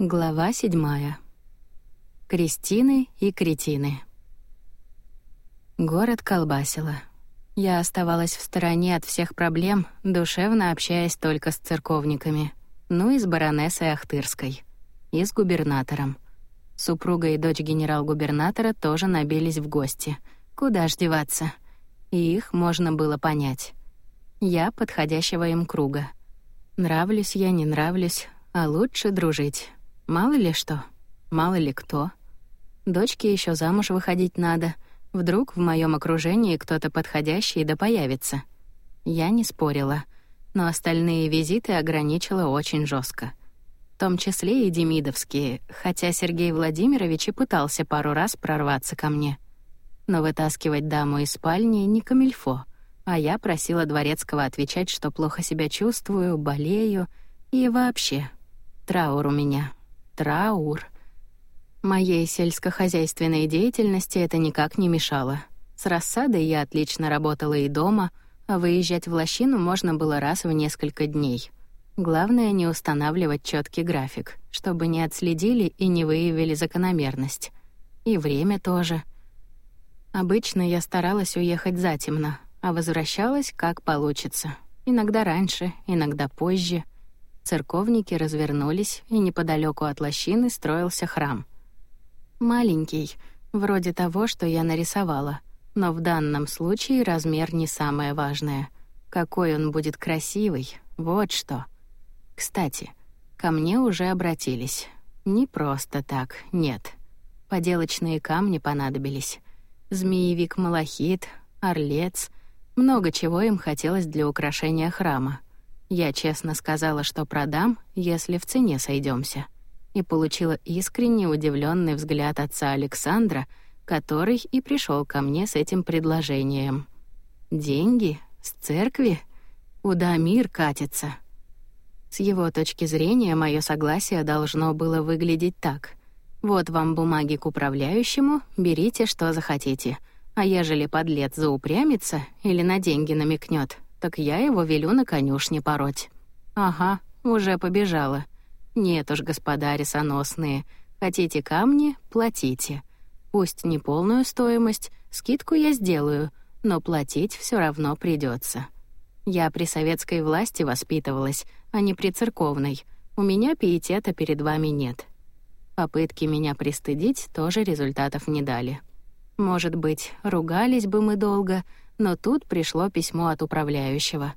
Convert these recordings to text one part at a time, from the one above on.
Глава седьмая. Кристины и кретины. Город колбасило. Я оставалась в стороне от всех проблем, душевно общаясь только с церковниками. Ну и с баронессой Ахтырской. И с губернатором. Супруга и дочь генерал-губернатора тоже набились в гости. Куда ж деваться? И их можно было понять. Я подходящего им круга. Нравлюсь я, не нравлюсь, а лучше дружить. Мало ли что, мало ли кто. Дочке еще замуж выходить надо. Вдруг в моем окружении кто-то подходящий да появится. Я не спорила, но остальные визиты ограничила очень жестко. В том числе и демидовские, хотя Сергей Владимирович и пытался пару раз прорваться ко мне. Но вытаскивать даму из спальни не камильфо, а я просила Дворецкого отвечать, что плохо себя чувствую, болею и вообще. Траур у меня, Траур. Моей сельскохозяйственной деятельности это никак не мешало. С рассадой я отлично работала и дома, а выезжать в лощину можно было раз в несколько дней. Главное не устанавливать четкий график, чтобы не отследили и не выявили закономерность. И время тоже. Обычно я старалась уехать затемно, а возвращалась как получится. Иногда раньше, иногда позже — Церковники развернулись, и неподалеку от лощины строился храм. Маленький, вроде того, что я нарисовала, но в данном случае размер не самое важное. Какой он будет красивый, вот что. Кстати, ко мне уже обратились. Не просто так, нет. Поделочные камни понадобились. Змеевик-малахит, орлец, много чего им хотелось для украшения храма. Я честно сказала, что продам, если в цене сойдемся, и получила искренне удивленный взгляд отца Александра, который и пришел ко мне с этим предложением. Деньги с церкви? Куда мир катится? С его точки зрения, мое согласие должно было выглядеть так: вот вам бумаги к управляющему, берите что захотите. А ежели подлец заупрямится или на деньги намекнет, так я его велю на конюшне пороть. Ага, уже побежала. Нет уж, господа рисоносные, хотите камни — платите. Пусть не полную стоимость, скидку я сделаю, но платить все равно придется. Я при советской власти воспитывалась, а не при церковной. У меня пиетета перед вами нет. Попытки меня пристыдить тоже результатов не дали. Может быть, ругались бы мы долго — но тут пришло письмо от управляющего.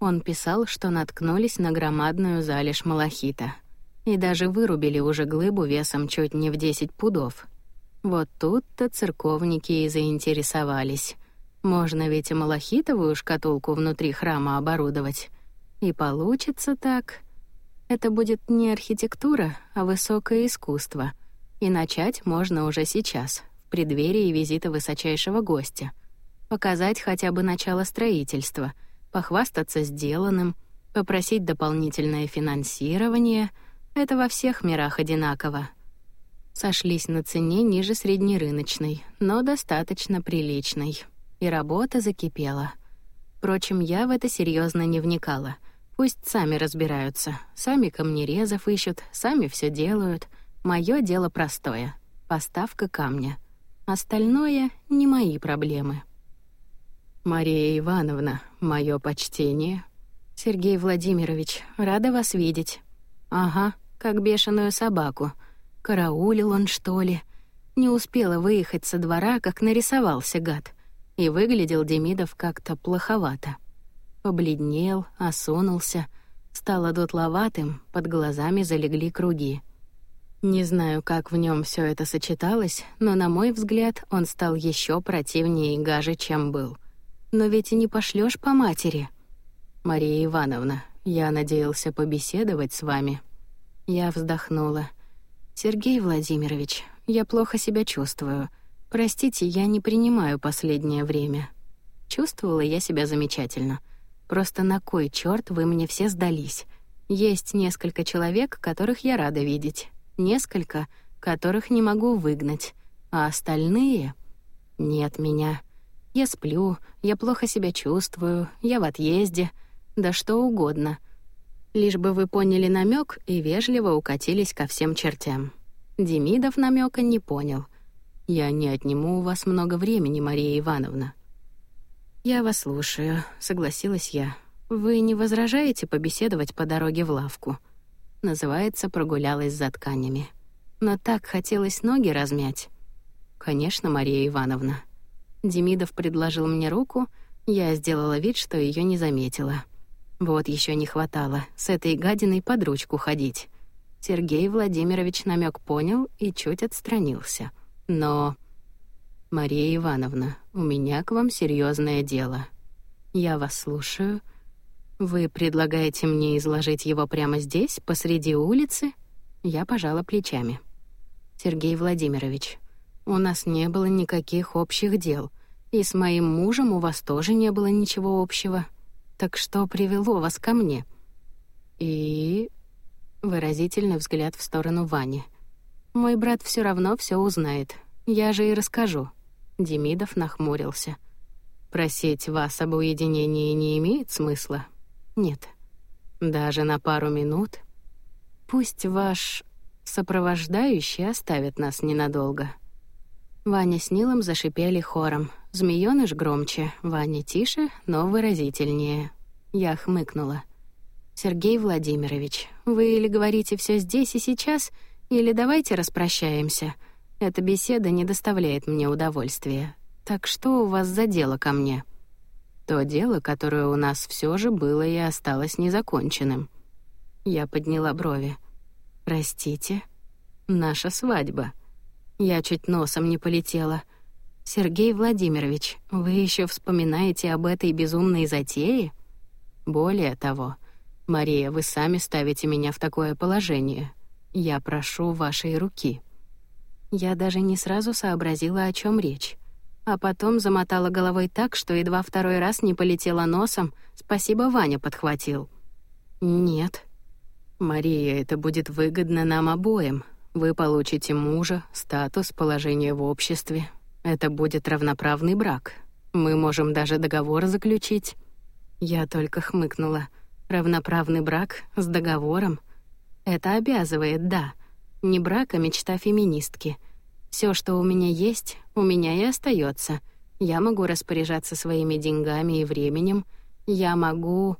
Он писал, что наткнулись на громадную залежь малахита и даже вырубили уже глыбу весом чуть не в 10 пудов. Вот тут-то церковники и заинтересовались. Можно ведь и малахитовую шкатулку внутри храма оборудовать. И получится так. Это будет не архитектура, а высокое искусство. И начать можно уже сейчас, в преддверии визита высочайшего гостя — показать хотя бы начало строительства, похвастаться сделанным, попросить дополнительное финансирование — это во всех мирах одинаково. Сошлись на цене ниже среднерыночной, но достаточно приличной. И работа закипела. Впрочем, я в это серьезно не вникала. Пусть сами разбираются, сами камнерезов ищут, сами все делают. Мое дело простое — поставка камня. Остальное — не мои проблемы. Мария Ивановна, мое почтение. Сергей Владимирович, рада вас видеть. Ага, как бешеную собаку. Караулил он, что ли? Не успела выехать со двора, как нарисовался гад. И выглядел Демидов как-то плоховато. Побледнел, осунулся, стал одутловатым, под глазами залегли круги. Не знаю, как в нем все это сочеталось, но, на мой взгляд, он стал еще противнее и гаже, чем был. Но ведь и не пошлешь по матери. Мария Ивановна, я надеялся побеседовать с вами. Я вздохнула. Сергей Владимирович, я плохо себя чувствую. Простите, я не принимаю последнее время. Чувствовала я себя замечательно. Просто на кой черт вы мне все сдались? Есть несколько человек, которых я рада видеть. Несколько, которых не могу выгнать. А остальные... Нет меня. Я сплю, я плохо себя чувствую, я в отъезде, да что угодно. Лишь бы вы поняли намек и вежливо укатились ко всем чертям. Демидов намека не понял. Я не отниму у вас много времени, Мария Ивановна. Я вас слушаю, согласилась я. Вы не возражаете побеседовать по дороге в лавку? Называется, прогулялась за тканями. Но так хотелось ноги размять. Конечно, Мария Ивановна. Демидов предложил мне руку, я сделала вид, что ее не заметила. Вот еще не хватало с этой гадиной под ручку ходить. Сергей Владимирович намек понял и чуть отстранился. Но Мария Ивановна, у меня к вам серьезное дело. Я вас слушаю. Вы предлагаете мне изложить его прямо здесь, посреди улицы? Я пожала плечами. Сергей Владимирович, у нас не было никаких общих дел, и с моим мужем у вас тоже не было ничего общего. Так что привело вас ко мне? И выразительный взгляд в сторону Вани. Мой брат все равно все узнает. Я же и расскажу. Демидов нахмурился. Просить вас об уединении не имеет смысла? Нет. Даже на пару минут. Пусть ваш сопровождающий оставит нас ненадолго. Ваня с Нилом зашипели хором. Змеёныш громче, Ваня тише, но выразительнее. Я хмыкнула. «Сергей Владимирович, вы или говорите все здесь и сейчас, или давайте распрощаемся. Эта беседа не доставляет мне удовольствия. Так что у вас за дело ко мне?» То дело, которое у нас все же было и осталось незаконченным. Я подняла брови. «Простите, наша свадьба». Я чуть носом не полетела. «Сергей Владимирович, вы еще вспоминаете об этой безумной затее?» «Более того, Мария, вы сами ставите меня в такое положение. Я прошу вашей руки». Я даже не сразу сообразила, о чем речь. А потом замотала головой так, что едва второй раз не полетела носом. Спасибо, Ваня подхватил. «Нет». «Мария, это будет выгодно нам обоим. Вы получите мужа, статус, положение в обществе. Это будет равноправный брак. Мы можем даже договор заключить». Я только хмыкнула. «Равноправный брак с договором? Это обязывает, да». Не брак, а мечта феминистки. Все, что у меня есть, у меня и остается. Я могу распоряжаться своими деньгами и временем. Я могу...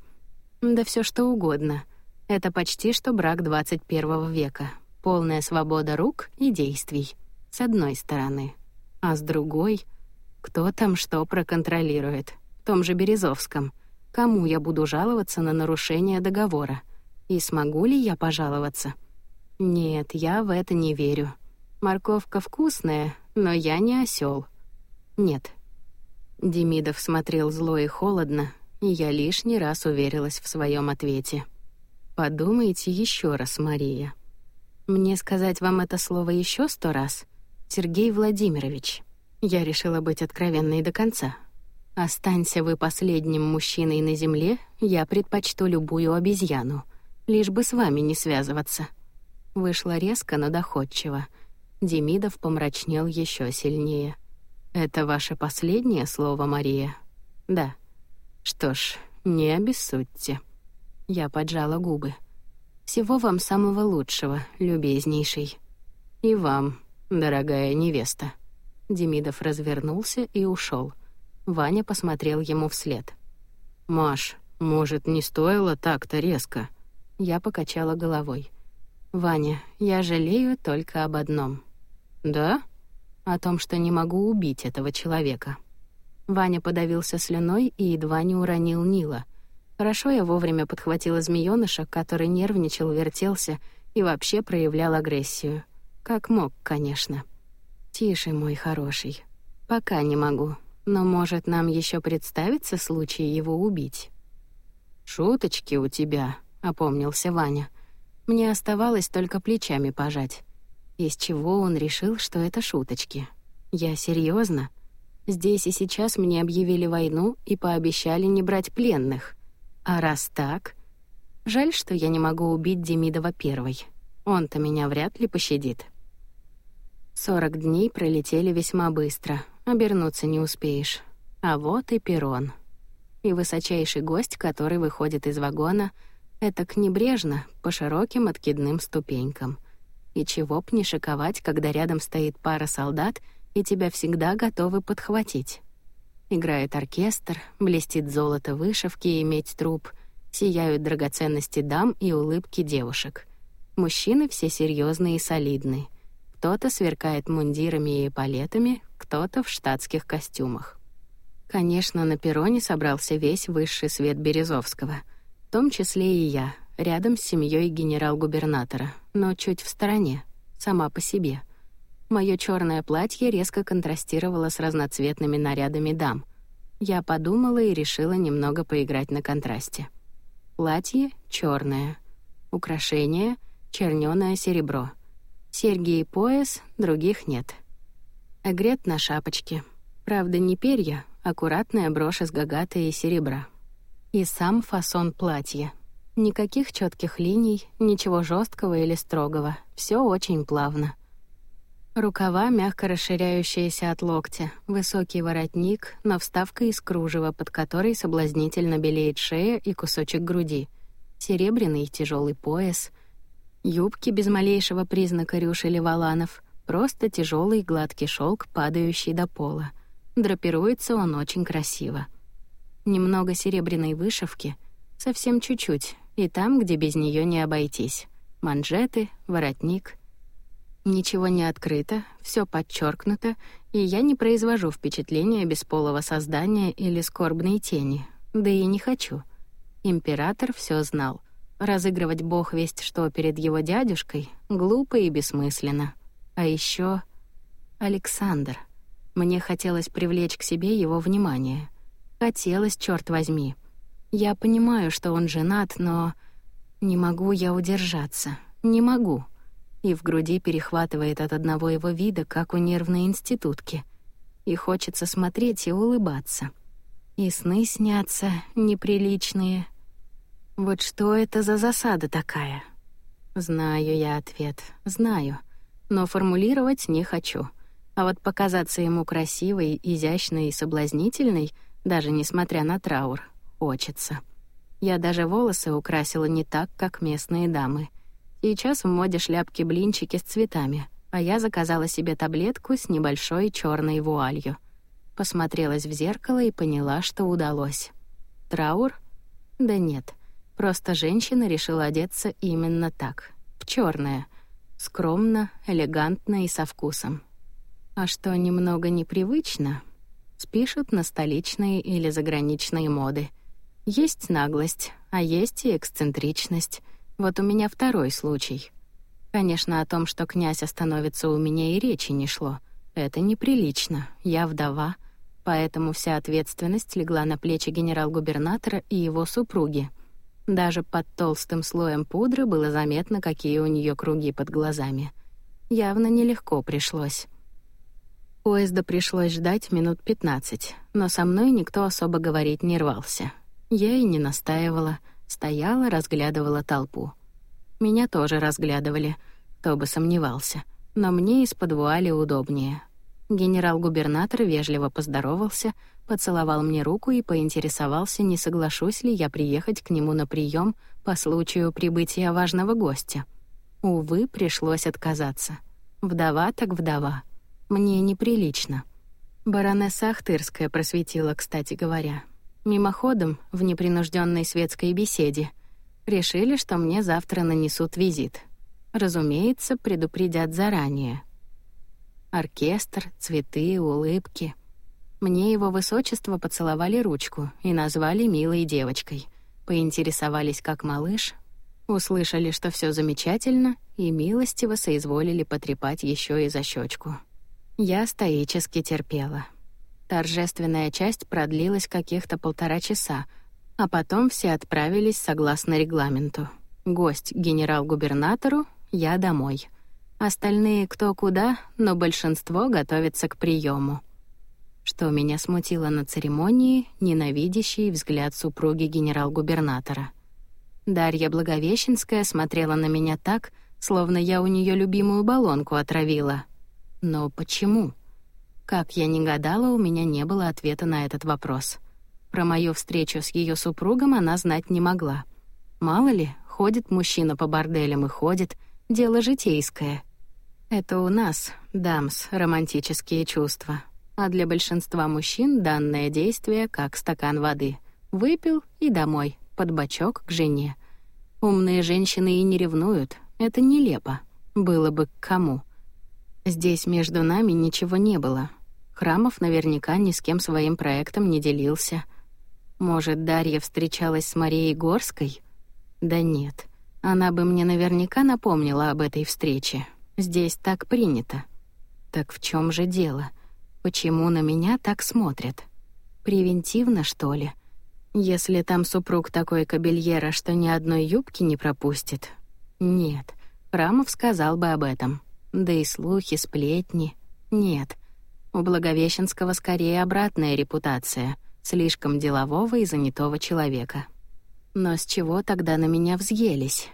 Да все что угодно. Это почти что брак 21 века. Полная свобода рук и действий. С одной стороны. А с другой... Кто там что проконтролирует? В том же Березовском. Кому я буду жаловаться на нарушение договора? И смогу ли я пожаловаться? Нет, я в это не верю. Морковка вкусная, но я не осел. Нет. Демидов смотрел зло и холодно, и я лишний раз уверилась в своем ответе. Подумайте еще раз, Мария. Мне сказать вам это слово еще сто раз? Сергей Владимирович. Я решила быть откровенной до конца. Останься вы последним мужчиной на земле, я предпочту любую обезьяну, лишь бы с вами не связываться. Вышло резко, но доходчиво. Демидов помрачнел еще сильнее. «Это ваше последнее слово, Мария?» «Да». «Что ж, не обессудьте». Я поджала губы. «Всего вам самого лучшего, любезнейший». «И вам, дорогая невеста». Демидов развернулся и ушел. Ваня посмотрел ему вслед. «Маш, может, не стоило так-то резко?» Я покачала головой. «Ваня, я жалею только об одном». «Да?» «О том, что не могу убить этого человека». Ваня подавился слюной и едва не уронил Нила. Хорошо я вовремя подхватила змеёныша, который нервничал, вертелся и вообще проявлял агрессию. Как мог, конечно. «Тише, мой хороший. Пока не могу. Но, может, нам еще представится случай его убить?» «Шуточки у тебя», — опомнился Ваня. Мне оставалось только плечами пожать. Из чего он решил, что это шуточки? Я серьезно? Здесь и сейчас мне объявили войну и пообещали не брать пленных. А раз так... Жаль, что я не могу убить Демидова первой. Он-то меня вряд ли пощадит. Сорок дней пролетели весьма быстро. Обернуться не успеешь. А вот и перрон. И высочайший гость, который выходит из вагона — Этак небрежно, по широким откидным ступенькам. И чего б не шиковать, когда рядом стоит пара солдат, и тебя всегда готовы подхватить. Играет оркестр, блестит золото вышивки и медь труб, сияют драгоценности дам и улыбки девушек. Мужчины все серьезные и солидные. Кто-то сверкает мундирами и палетами, кто-то в штатских костюмах. Конечно, на перроне собрался весь высший свет Березовского, в том числе и я, рядом с семьей генерал-губернатора, но чуть в стороне, сама по себе. Мое черное платье резко контрастировало с разноцветными нарядами дам. Я подумала и решила немного поиграть на контрасте. Платье черное, украшение чернёное серебро, серьги и пояс, других нет. Эгрет на шапочке. Правда, не перья, аккуратная брошь из гагаты и серебра. И сам фасон платья. Никаких четких линий, ничего жесткого или строгого. Все очень плавно. Рукава, мягко расширяющиеся от локтя, высокий воротник, но вставка из кружева, под которой соблазнительно белеет шея и кусочек груди, серебряный тяжелый пояс, юбки без малейшего признака рюш или валанов, просто тяжелый гладкий шелк, падающий до пола — Драпируется он очень красиво. Немного серебряной вышивки, совсем чуть-чуть, и там, где без нее не обойтись. Манжеты, воротник. Ничего не открыто, все подчеркнуто, и я не произвожу впечатления бесполого создания или скорбной тени. Да и не хочу. Император все знал. Разыгрывать бог весть что перед его дядюшкой глупо и бессмысленно. А еще Александр — мне хотелось привлечь к себе его внимание. Хотелось, черт возьми. Я понимаю, что он женат, но не могу я удержаться. Не могу. И в груди перехватывает от одного его вида, как у нервной институтки. И хочется смотреть и улыбаться. И сны снятся неприличные. Вот что это за засада такая? Знаю я ответ, знаю, но формулировать не хочу — а вот показаться ему красивой, изящной и соблазнительной, даже несмотря на траур, хочется. Я даже волосы украсила не так, как местные дамы. Сейчас в моде шляпки-блинчики с цветами, а я заказала себе таблетку с небольшой черной вуалью. Посмотрелась в зеркало и поняла, что удалось. Траур? Да нет. Просто женщина решила одеться именно так, в черное, скромно, элегантно и со вкусом. А что немного непривычно, спишут на столичные или заграничные моды. Есть наглость, а есть и эксцентричность. Вот у меня второй случай. Конечно, о том, что князь остановится у меня и речи не шло. Это неприлично. Я вдова, поэтому вся ответственность легла на плечи генерал-губернатора и его супруги. Даже под толстым слоем пудры было заметно, какие у нее круги под глазами. Явно нелегко пришлось. Поезда пришлось ждать минут пятнадцать, но со мной никто особо говорить не рвался. Я и не настаивала, стояла, разглядывала толпу. Меня тоже разглядывали, кто бы сомневался, но мне из-под вуали удобнее. Генерал-губернатор вежливо поздоровался, поцеловал мне руку и поинтересовался, не соглашусь ли я приехать к нему на прием по случаю прибытия важного гостя. Увы, пришлось отказаться. Вдова так вдова — мне неприлично. Баронесса Ахтырская просветила, кстати говоря. Мимоходом, в непринужденной светской беседе, решили, что мне завтра нанесут визит. Разумеется, предупредят заранее. Оркестр, цветы, улыбки. Мне его высочество поцеловали ручку и назвали милой девочкой. Поинтересовались, как малыш, услышали, что все замечательно, и милостиво соизволили потрепать еще и за щечку. Я стоически терпела. Торжественная часть продлилась каких-то полтора часа, а потом все отправились согласно регламенту. Гость генерал-губернатору, я домой. Остальные кто куда, но большинство готовится к приему. Что меня смутило на церемонии, ненавидящий взгляд супруги генерал-губернатора. Дарья Благовещенская смотрела на меня так, словно я у нее любимую баллонку отравила — но почему? Как я ни гадала, у меня не было ответа на этот вопрос. Про мою встречу с ее супругом она знать не могла. Мало ли, ходит мужчина по борделям и ходит, дело житейское. Это у нас, дамс, романтические чувства. А для большинства мужчин данное действие как стакан воды. Выпил и домой, под бочок к жене. Умные женщины и не ревнуют. Это нелепо. Было бы к кому. Здесь между нами ничего не было. Храмов наверняка ни с кем своим проектом не делился. Может, Дарья встречалась с Марией Горской? Да нет. Она бы мне наверняка напомнила об этой встрече. Здесь так принято. Так в чем же дело? Почему на меня так смотрят? Превентивно, что ли? Если там супруг такой кабельера, что ни одной юбки не пропустит. Нет, Храмов сказал бы об этом. Да и слухи, сплетни. Нет. У Благовещенского скорее обратная репутация, слишком делового и занятого человека. Но с чего тогда на меня взъелись?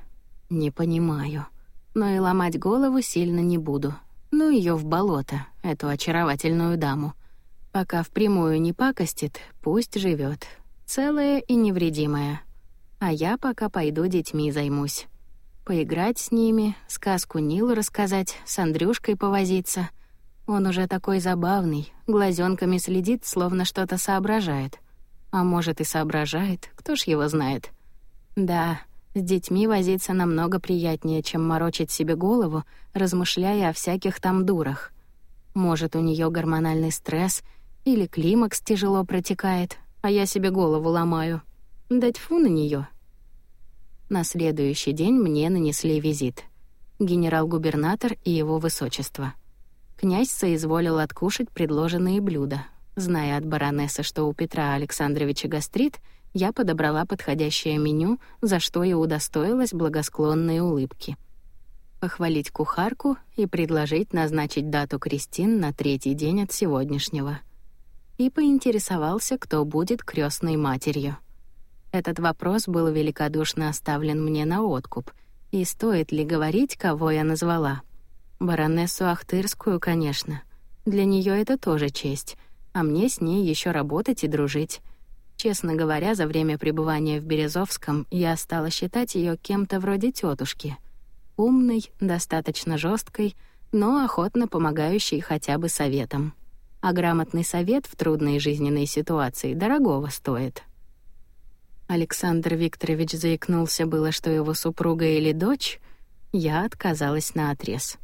Не понимаю. Но и ломать голову сильно не буду. Ну ее в болото, эту очаровательную даму. Пока впрямую не пакостит, пусть живет, целая и невредимая. А я пока пойду детьми займусь. Поиграть с ними, сказку Нилу рассказать, с Андрюшкой повозиться. Он уже такой забавный, глазенками следит, словно что-то соображает. А может и соображает, кто ж его знает. Да, с детьми возиться намного приятнее, чем морочить себе голову, размышляя о всяких там дурах. Может, у нее гормональный стресс или климакс тяжело протекает, а я себе голову ломаю. Дать фу на нее. На следующий день мне нанесли визит. Генерал-губернатор и его высочество. Князь соизволил откушать предложенные блюда. Зная от баронессы, что у Петра Александровича гастрит, я подобрала подходящее меню, за что и удостоилась благосклонной улыбки. Похвалить кухарку и предложить назначить дату крестин на третий день от сегодняшнего — и поинтересовался, кто будет крестной матерью. Этот вопрос был великодушно оставлен мне на откуп, и стоит ли говорить, кого я назвала? Баронессу Ахтырскую, конечно. Для нее это тоже честь, а мне с ней еще работать и дружить. Честно говоря, за время пребывания в Березовском я стала считать ее кем-то вроде тетушки, умной, достаточно жесткой, но охотно помогающей хотя бы советом а грамотный совет в трудной жизненной ситуации дорогого стоит. Александр Викторович заикнулся было, что его супруга или дочь, я отказалась на отрез.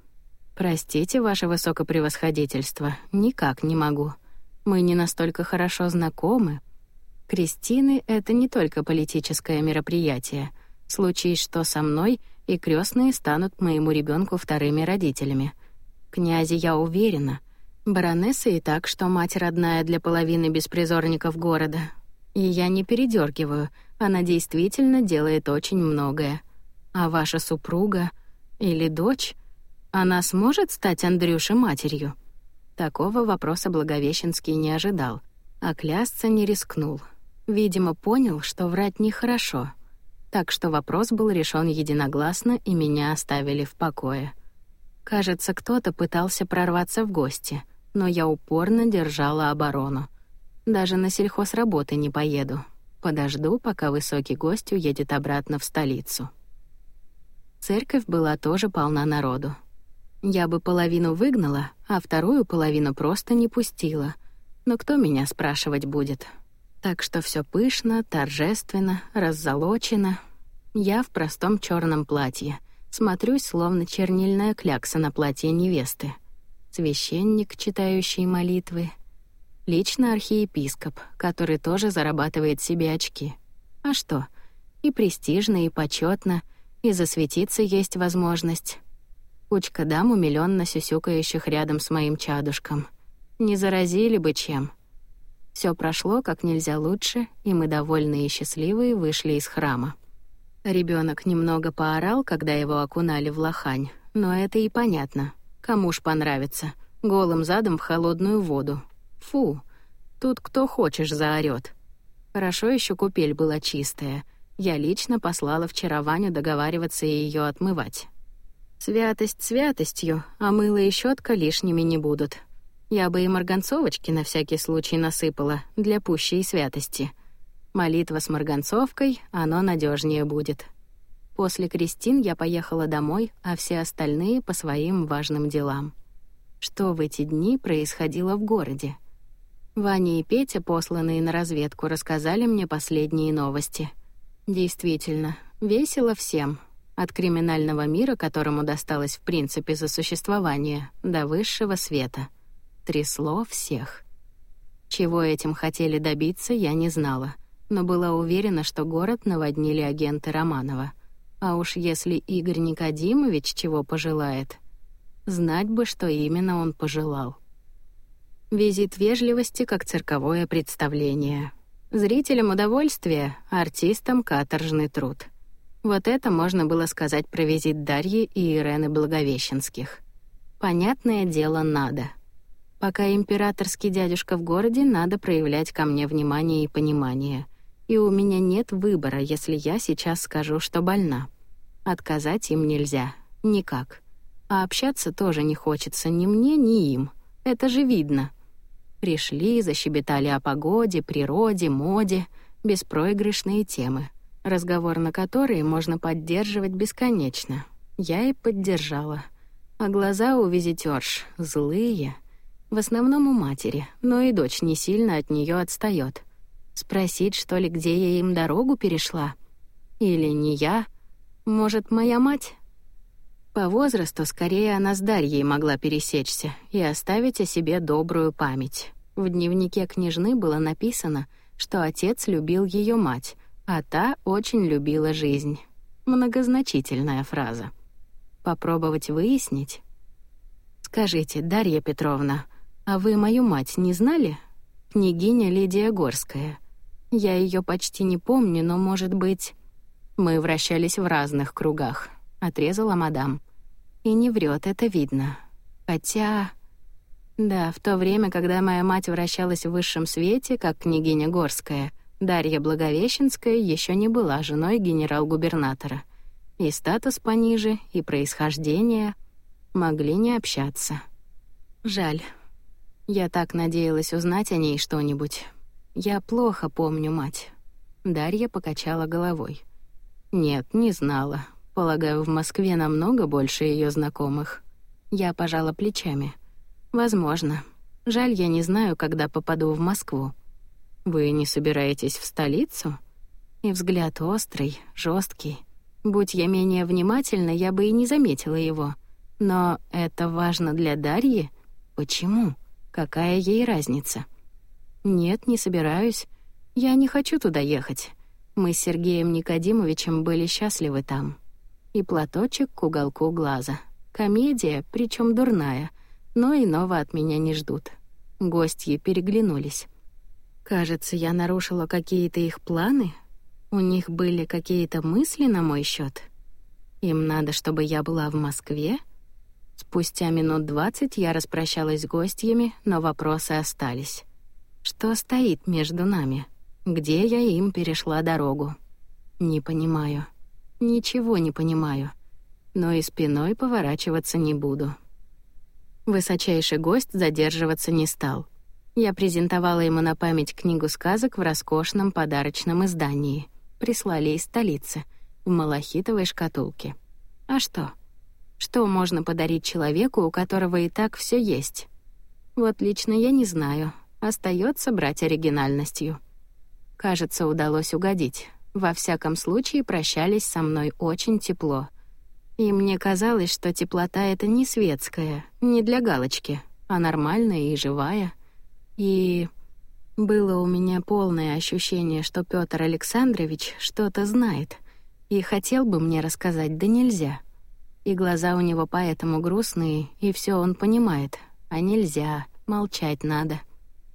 Простите, ваше высокопревосходительство, никак не могу. Мы не настолько хорошо знакомы. Крестины это не только политическое мероприятие. Случись что со мной, и крестные станут моему ребенку вторыми родителями. Князи, я уверена, Баронесса и так, что мать родная для половины беспризорников города. И я не передергиваю, она действительно делает очень многое. А ваша супруга или дочь, она сможет стать Андрюше матерью? Такого вопроса Благовещенский не ожидал, а клясться не рискнул. Видимо, понял, что врать нехорошо. Так что вопрос был решен единогласно, и меня оставили в покое. Кажется, кто-то пытался прорваться в гости — но я упорно держала оборону. Даже на сельхозработы не поеду. Подожду, пока высокий гость уедет обратно в столицу. Церковь была тоже полна народу. Я бы половину выгнала, а вторую половину просто не пустила. Но кто меня спрашивать будет? Так что все пышно, торжественно, раззолочено. Я в простом черном платье. Смотрюсь, словно чернильная клякса на платье невесты священник, читающий молитвы, лично архиепископ, который тоже зарабатывает себе очки. А что? И престижно, и почетно, и засветиться есть возможность. Кучка дам умилённо сюсюкающих рядом с моим чадушком. Не заразили бы чем. Все прошло как нельзя лучше, и мы довольные и счастливые вышли из храма. Ребенок немного поорал, когда его окунали в лохань, но это и понятно. Кому ж понравится? Голым задом в холодную воду. Фу, тут кто хочешь заорёт. Хорошо еще купель была чистая. Я лично послала вчера Ваню договариваться и ее отмывать. Святость святостью, а мыло и щетка лишними не будут. Я бы и марганцовочки на всякий случай насыпала для пущей святости. Молитва с марганцовкой, оно надежнее будет. После Кристин я поехала домой, а все остальные — по своим важным делам. Что в эти дни происходило в городе? Ваня и Петя, посланные на разведку, рассказали мне последние новости. Действительно, весело всем. От криминального мира, которому досталось в принципе за существование, до высшего света. Трясло всех. Чего этим хотели добиться, я не знала, но была уверена, что город наводнили агенты Романова. А уж если Игорь Никодимович чего пожелает, знать бы, что именно он пожелал. Визит вежливости как цирковое представление. Зрителям удовольствие, артистам каторжный труд. Вот это можно было сказать про визит Дарьи и Ирены Благовещенских. Понятное дело, надо. Пока императорский дядюшка в городе, надо проявлять ко мне внимание и понимание. И у меня нет выбора, если я сейчас скажу, что больна. Отказать им нельзя. Никак. А общаться тоже не хочется ни мне, ни им. Это же видно. Пришли, защебетали о погоде, природе, моде, беспроигрышные темы, разговор на которые можно поддерживать бесконечно. Я и поддержала. А глаза у визитерш злые. В основном у матери, но и дочь не сильно от нее отстает. Спросить, что ли, где я им дорогу перешла? Или не я? Может, моя мать? По возрасту скорее она с Дарьей могла пересечься и оставить о себе добрую память. В дневнике княжны было написано, что отец любил ее мать, а та очень любила жизнь. Многозначительная фраза. Попробовать выяснить? «Скажите, Дарья Петровна, а вы мою мать не знали?» Княгиня Лидия Горская. Я ее почти не помню, но, может быть... Мы вращались в разных кругах, отрезала мадам. И не врет, это видно. Хотя... Да, в то время, когда моя мать вращалась в высшем свете, как княгиня Горская, Дарья Благовещенская еще не была женой генерал-губернатора. И статус пониже, и происхождение могли не общаться. Жаль. Я так надеялась узнать о ней что-нибудь. Я плохо помню мать. Дарья покачала головой. Нет, не знала. Полагаю, в Москве намного больше ее знакомых. Я пожала плечами. Возможно. Жаль, я не знаю, когда попаду в Москву. Вы не собираетесь в столицу? И взгляд острый, жесткий. Будь я менее внимательна, я бы и не заметила его. Но это важно для Дарьи? Почему? Какая ей разница? Нет, не собираюсь. Я не хочу туда ехать. Мы с Сергеем Никодимовичем были счастливы там и платочек к уголку глаза. Комедия, причем дурная, но иного от меня не ждут. Гостьи переглянулись. Кажется, я нарушила какие-то их планы. У них были какие-то мысли на мой счет. Им надо, чтобы я была в Москве. Спустя минут двадцать я распрощалась с гостьями, но вопросы остались. Что стоит между нами? Где я им перешла дорогу? Не понимаю. Ничего не понимаю, но и спиной поворачиваться не буду. Высочайший гость задерживаться не стал. Я презентовала ему на память книгу сказок в роскошном подарочном издании. Прислали из столицы, в малахитовой шкатулке. А что? Что можно подарить человеку, у которого и так все есть? Вот лично я не знаю. Остается брать оригинальностью. Кажется, удалось угодить. Во всяком случае, прощались со мной очень тепло. И мне казалось, что теплота — это не светская, не для галочки, а нормальная и живая. И было у меня полное ощущение, что Петр Александрович что-то знает и хотел бы мне рассказать, да нельзя. И глаза у него поэтому грустные, и все он понимает, а нельзя, молчать надо.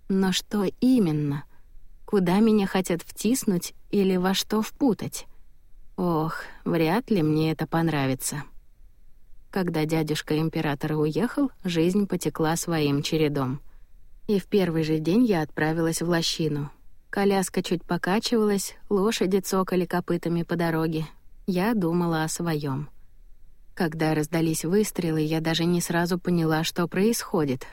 Но что именно? Куда меня хотят втиснуть или во что впутать? Ох, вряд ли мне это понравится. Когда дядюшка императора уехал, жизнь потекла своим чередом. И в первый же день я отправилась в лощину. Коляска чуть покачивалась, лошади цокали копытами по дороге. Я думала о своем. Когда раздались выстрелы, я даже не сразу поняла, что происходит.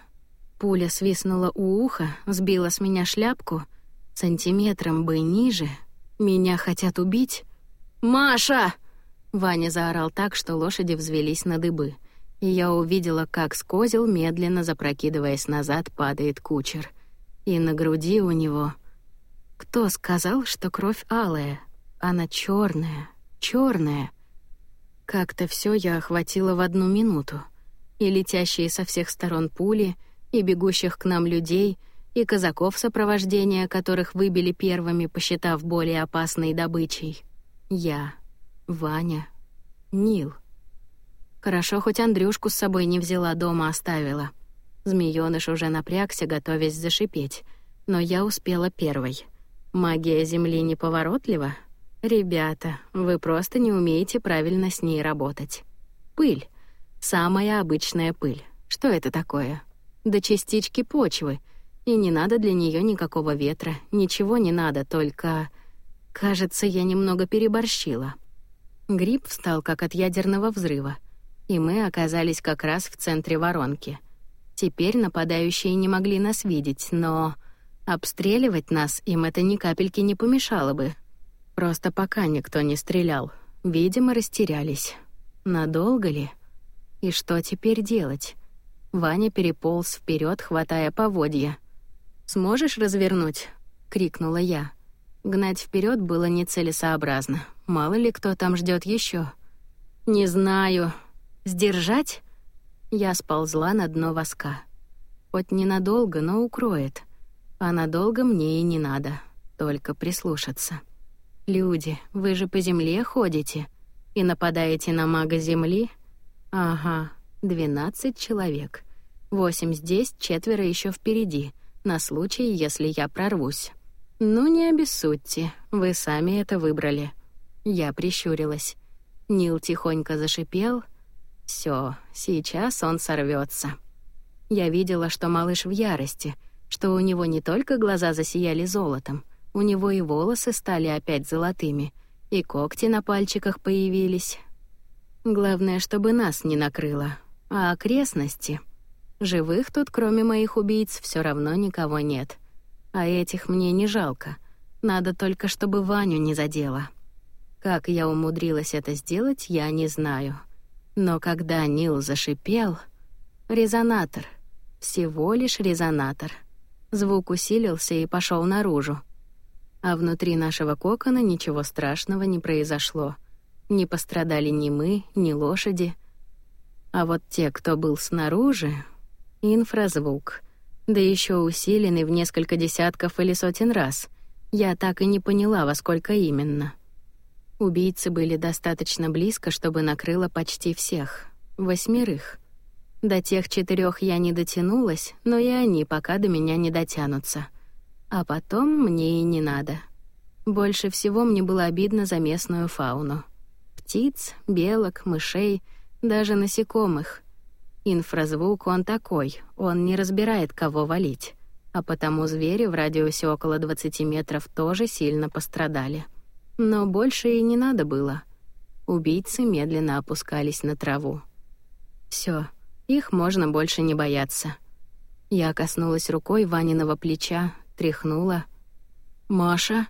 Пуля свистнула у уха, сбила с меня шляпку — Сантиметром бы ниже. Меня хотят убить. «Маша!» Ваня заорал так, что лошади взвелись на дыбы, и я увидела, как с козел, медленно запрокидываясь назад, падает кучер. И на груди у него... Кто сказал, что кровь алая? Она черная, черная. Как-то все я охватила в одну минуту. И летящие со всех сторон пули, и бегущих к нам людей, и казаков сопровождения, которых выбили первыми, посчитав более опасной добычей. Я, Ваня, Нил. Хорошо, хоть Андрюшку с собой не взяла, дома оставила. Змеёныш уже напрягся, готовясь зашипеть. Но я успела первой. Магия Земли неповоротлива? Ребята, вы просто не умеете правильно с ней работать. Пыль. Самая обычная пыль. Что это такое? Да частички почвы. И не надо для нее никакого ветра. Ничего не надо, только... Кажется, я немного переборщила. Гриб встал как от ядерного взрыва, и мы оказались как раз в центре воронки. Теперь нападающие не могли нас видеть, но обстреливать нас им это ни капельки не помешало бы. Просто пока никто не стрелял. Видимо, растерялись. Надолго ли? И что теперь делать? Ваня переполз вперед, хватая поводья. «Сможешь развернуть?» — крикнула я. Гнать вперед было нецелесообразно. Мало ли кто там ждет еще. «Не знаю. Сдержать?» Я сползла на дно воска. Хоть ненадолго, но укроет. А надолго мне и не надо. Только прислушаться. «Люди, вы же по земле ходите и нападаете на мага земли?» «Ага, двенадцать человек. Восемь здесь, четверо еще впереди, на случай, если я прорвусь». «Ну, не обессудьте, вы сами это выбрали». Я прищурилась. Нил тихонько зашипел — все, сейчас он сорвется. Я видела, что малыш в ярости, что у него не только глаза засияли золотом, у него и волосы стали опять золотыми, и когти на пальчиках появились. Главное, чтобы нас не накрыло, а окрестности. Живых тут, кроме моих убийц, все равно никого нет. А этих мне не жалко. Надо только, чтобы Ваню не задело. Как я умудрилась это сделать, я не знаю. Но когда Нил зашипел... Резонатор. Всего лишь резонатор. Звук усилился и пошел наружу. А внутри нашего кокона ничего страшного не произошло. Не пострадали ни мы, ни лошади. А вот те, кто был снаружи... Инфразвук. Да еще усиленный в несколько десятков или сотен раз. Я так и не поняла, во сколько именно. Убийцы были достаточно близко, чтобы накрыло почти всех. Восьмерых. До тех четырех я не дотянулась, но и они пока до меня не дотянутся. А потом мне и не надо. Больше всего мне было обидно за местную фауну. Птиц, белок, мышей, даже насекомых. Инфразвук он такой, он не разбирает, кого валить. А потому звери в радиусе около 20 метров тоже сильно пострадали. Но больше и не надо было. Убийцы медленно опускались на траву. Все, их можно больше не бояться. Я коснулась рукой Ваниного плеча, тряхнула. «Маша?»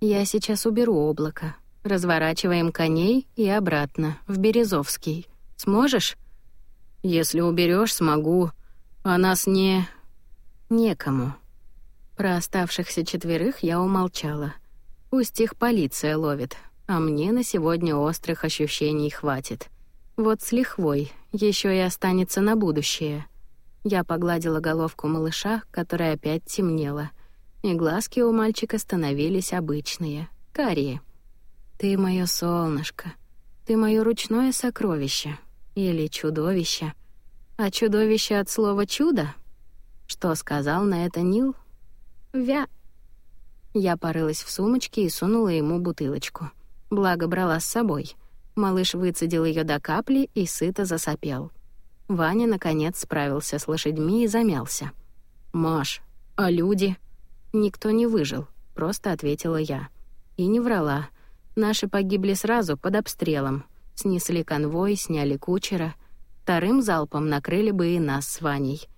«Я сейчас уберу облако. Разворачиваем коней и обратно, в Березовский. Сможешь?» «Если уберешь, смогу. А нас не...» «Некому». Про оставшихся четверых я умолчала — Пусть их полиция ловит, а мне на сегодня острых ощущений хватит. Вот с лихвой еще и останется на будущее. Я погладила головку малыша, которая опять темнела, и глазки у мальчика становились обычные, карие. «Ты мое солнышко, ты мое ручное сокровище или чудовище. А чудовище от слова «чудо»?» Что сказал на это Нил? «Вя...» Я порылась в сумочке и сунула ему бутылочку. Благо брала с собой. Малыш выцедил ее до капли и сыто засопел. Ваня, наконец, справился с лошадьми и замялся. «Маш, а люди?» «Никто не выжил», — просто ответила я. И не врала. Наши погибли сразу под обстрелом. Снесли конвой, сняли кучера. Вторым залпом накрыли бы и нас с Ваней.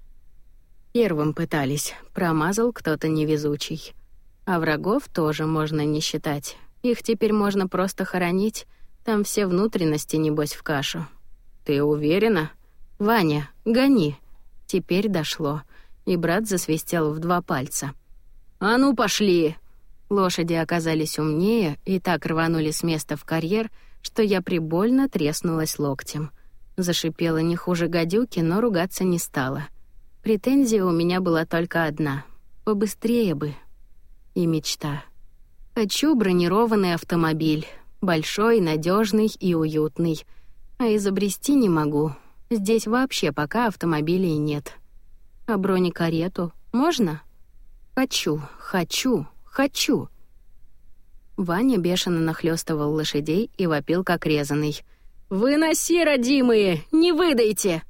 Первым пытались. Промазал кто-то невезучий. А врагов тоже можно не считать. Их теперь можно просто хоронить, Там все внутренности, небось, в кашу. Ты уверена? Ваня, гони. Теперь дошло, и брат засвистел в два пальца. «А ну, пошли!» Лошади оказались умнее и так рванули с места в карьер, что я прибольно треснулась локтем. Зашипела не хуже гадюки, но ругаться не стала. Претензия у меня была только одна — побыстрее бы. И мечта. Хочу бронированный автомобиль, большой, надежный и уютный. А изобрести не могу. Здесь вообще пока автомобилей нет. А бронекарету можно? Хочу, хочу, хочу. Ваня бешено нахлёстывал лошадей и вопил как резаный. «Выноси, родимые! Не выдайте!»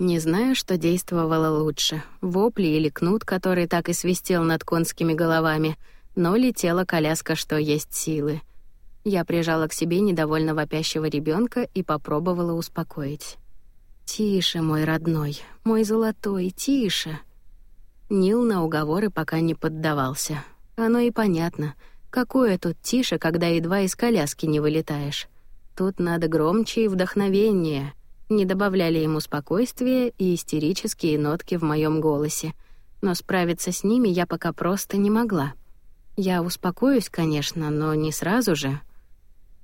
Не знаю, что действовало лучше — вопли или кнут, который так и свистел над конскими головами, но летела коляска, что есть силы. Я прижала к себе недовольно вопящего ребенка и попробовала успокоить. «Тише, мой родной, мой золотой, тише!» Нил на уговоры пока не поддавался. Оно и понятно. Какое тут тише, когда едва из коляски не вылетаешь. Тут надо громче и вдохновение. Не добавляли ему спокойствия и истерические нотки в моем голосе. Но справиться с ними я пока просто не могла. Я успокоюсь, конечно, но не сразу же.